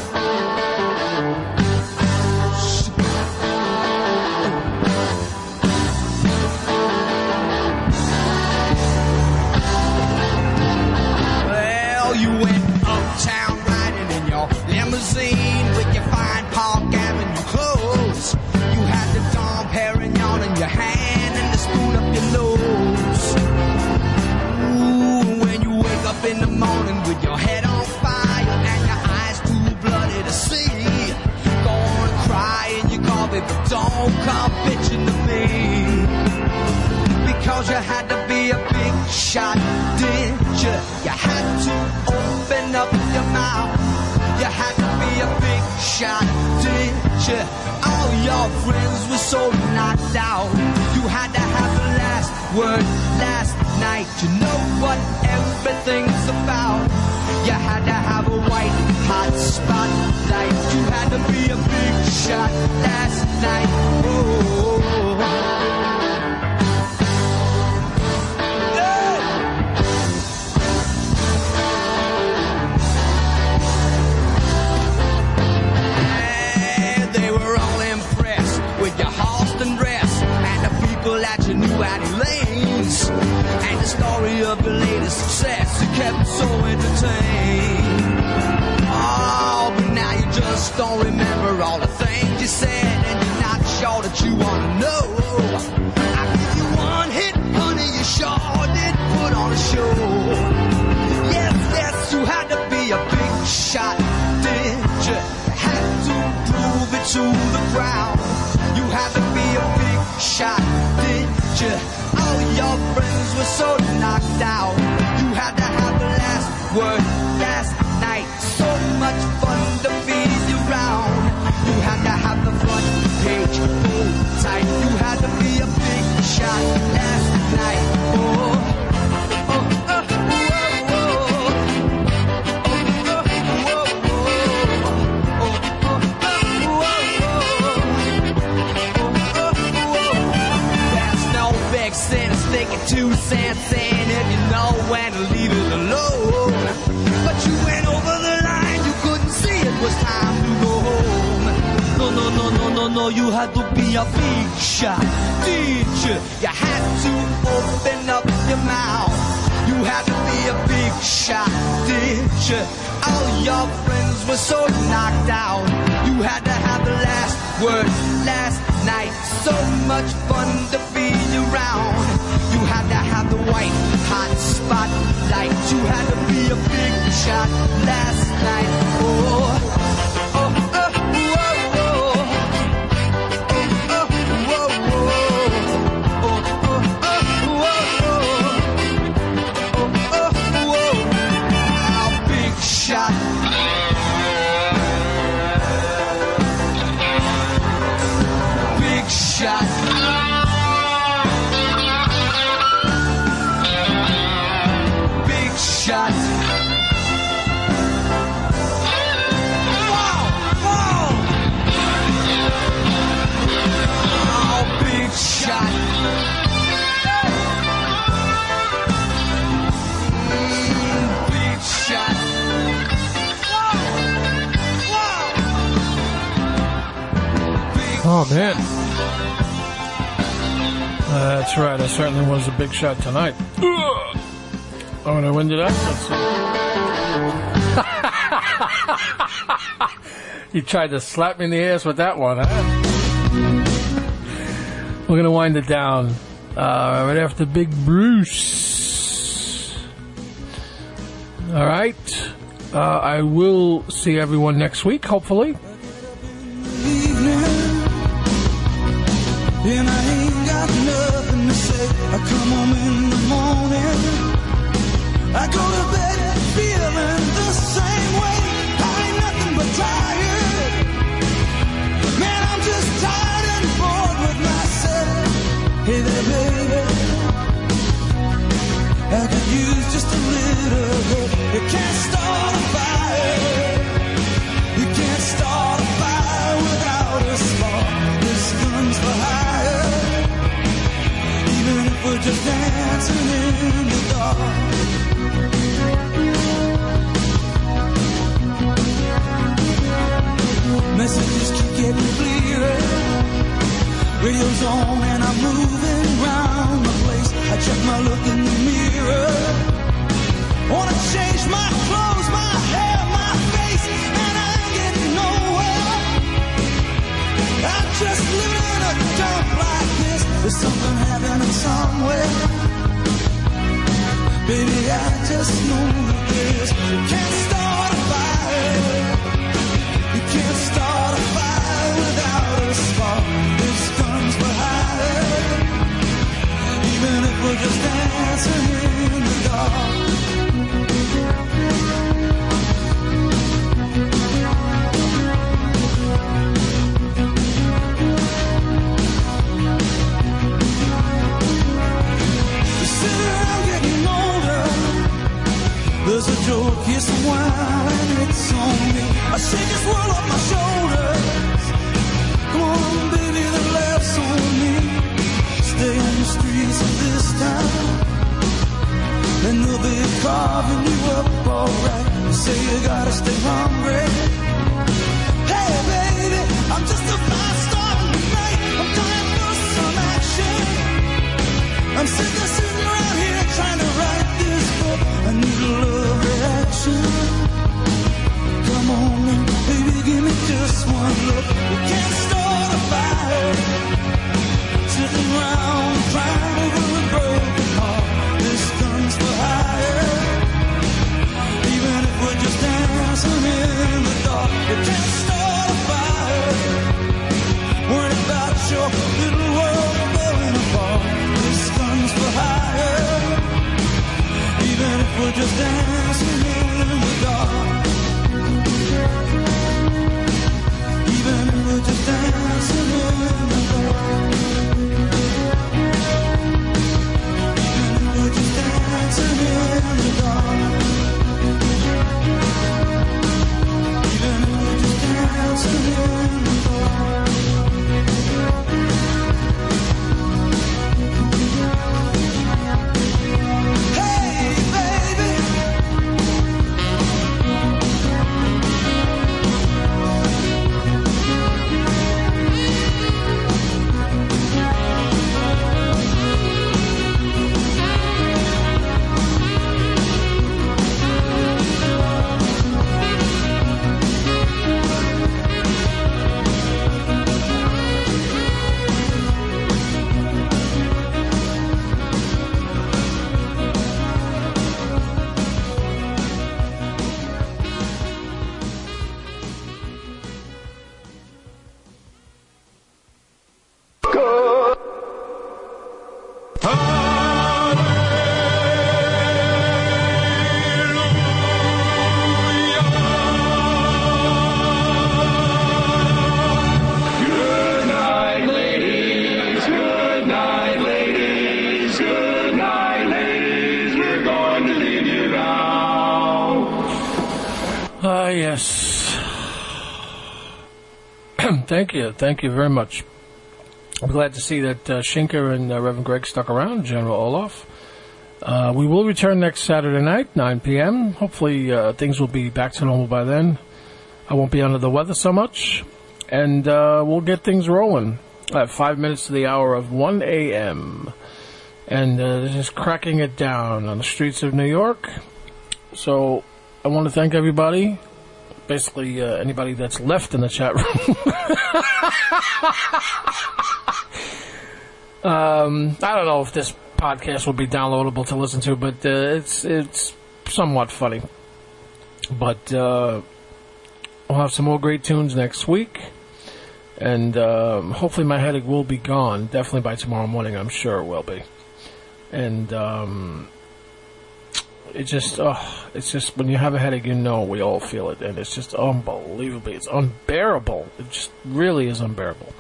Shot, did you? All your friends were so knocked out. You had to have the last word last night. You know what everything's about. You had to have a white hot spotlight. You had to be a big shot last night. Oh. Story of latest success. You kept so entertained. Oh, but now you just don't remember all the things you said and you're not sure that you want to know. I give you one hit, honey, you sure did put on a show. Yes, yes, you had to be a big shot, did? You had to prove it to the crowd. You had to be a big shot, did you? Your friends were so knocked out. You had to have the last word two cents in if you know when to leave it alone. But you went over the line, you couldn't see it was time to go home. No, no, no, no, no, no, you had to be a big shot, did you? You had to open up your mouth. You had to be a big shot, did you? All your friends were so knocked out. You had to have the last word last night. So much fun to be around. You white hot spotlight. You had to be a big shot last night. Oh, Oh man. That's right. I certainly was a big shot tonight. Oh, and I I? Let's see. (laughs) you tried to slap me in the ass with that one, huh? We're gonna wind it down uh, right after Big Bruce. All right. Uh, I will see everyone next week, hopefully. Hey there, baby. I could use just a little help. You can't start a fire. You can't start a fire without a spark. This gun's for hire. Even if we're just dancing in the dark. Messages keep getting clearer. Radio's on and I'm moving check my look in the mirror. Wanna change my clothes, my hair, my face, and I ain't getting nowhere. I'm just living in a dump like this. There's something happening somewhere. Baby, I just know this can't start we're just dancing in the dark. There's a joke, it's and it's on me. I shake this world off my shoulders. Of this town, and they'll be carving you up alright. You say you gotta stay hungry. Hey, baby, I'm just a fast star tonight. I'm dying for some action. I'm sitting, sitting around here trying to write this book. I need a love reaction. Come on, baby, give me just one look. Just dancing in the dark. Thank you. Thank you very much. I'm glad to see that uh, Shinker and uh, Reverend Greg stuck around, General Olaf. Uh, we will return next Saturday night, 9 p.m. Hopefully, uh, things will be back to normal by then. I won't be under the weather so much, and uh, we'll get things rolling. At five minutes to the hour of 1 a.m. And uh, just cracking it down on the streets of New York. So I want to thank everybody. Basically, uh, anybody that's left in the chat room. (laughs) um, I don't know if this podcast will be downloadable to listen to, but uh, it's it's somewhat funny. But uh, we'll have some more great tunes next week, and um, hopefully my headache will be gone. Definitely by tomorrow morning, I'm sure it will be. And um, it just, oh, it's just when you have a headache, you know we all feel it, and it's just unbelievably, it's unbearable. It just really is unbearable.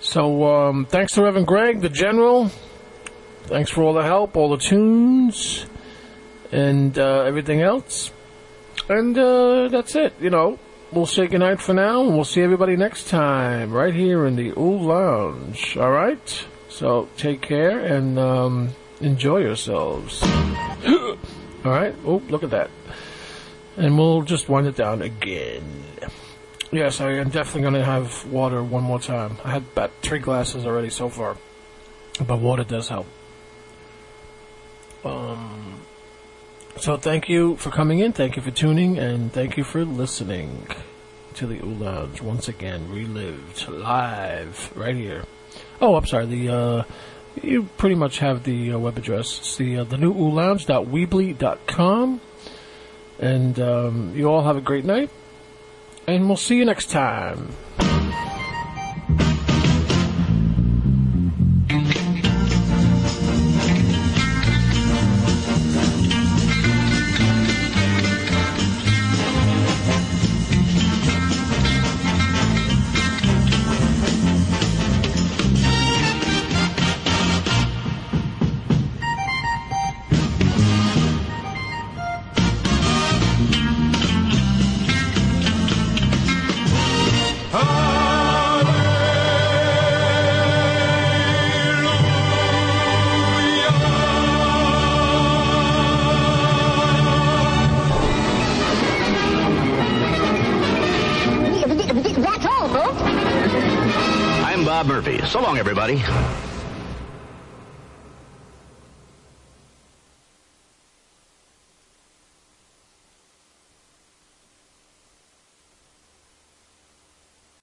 So um, thanks to Reverend Greg, the General. Thanks for all the help, all the tunes, and uh, everything else. And uh, that's it. You know, we'll say goodnight for now, and we'll see everybody next time right here in the Ooh Lounge. All right. So take care and um, enjoy yourselves. (gasps) all right. Oh, look at that. And we'll just wind it down again. Yes, I am definitely going to have water one more time. I had about three glasses already so far, but water does help. Um, so thank you for coming in, thank you for tuning, and thank you for listening to the Ooh Lounge once again, relived live right here. Oh, I'm sorry. The uh, you pretty much have the uh, web address. It's the uh, the new Lounge.weebly.com, and um, you all have a great night, and we'll see you next time.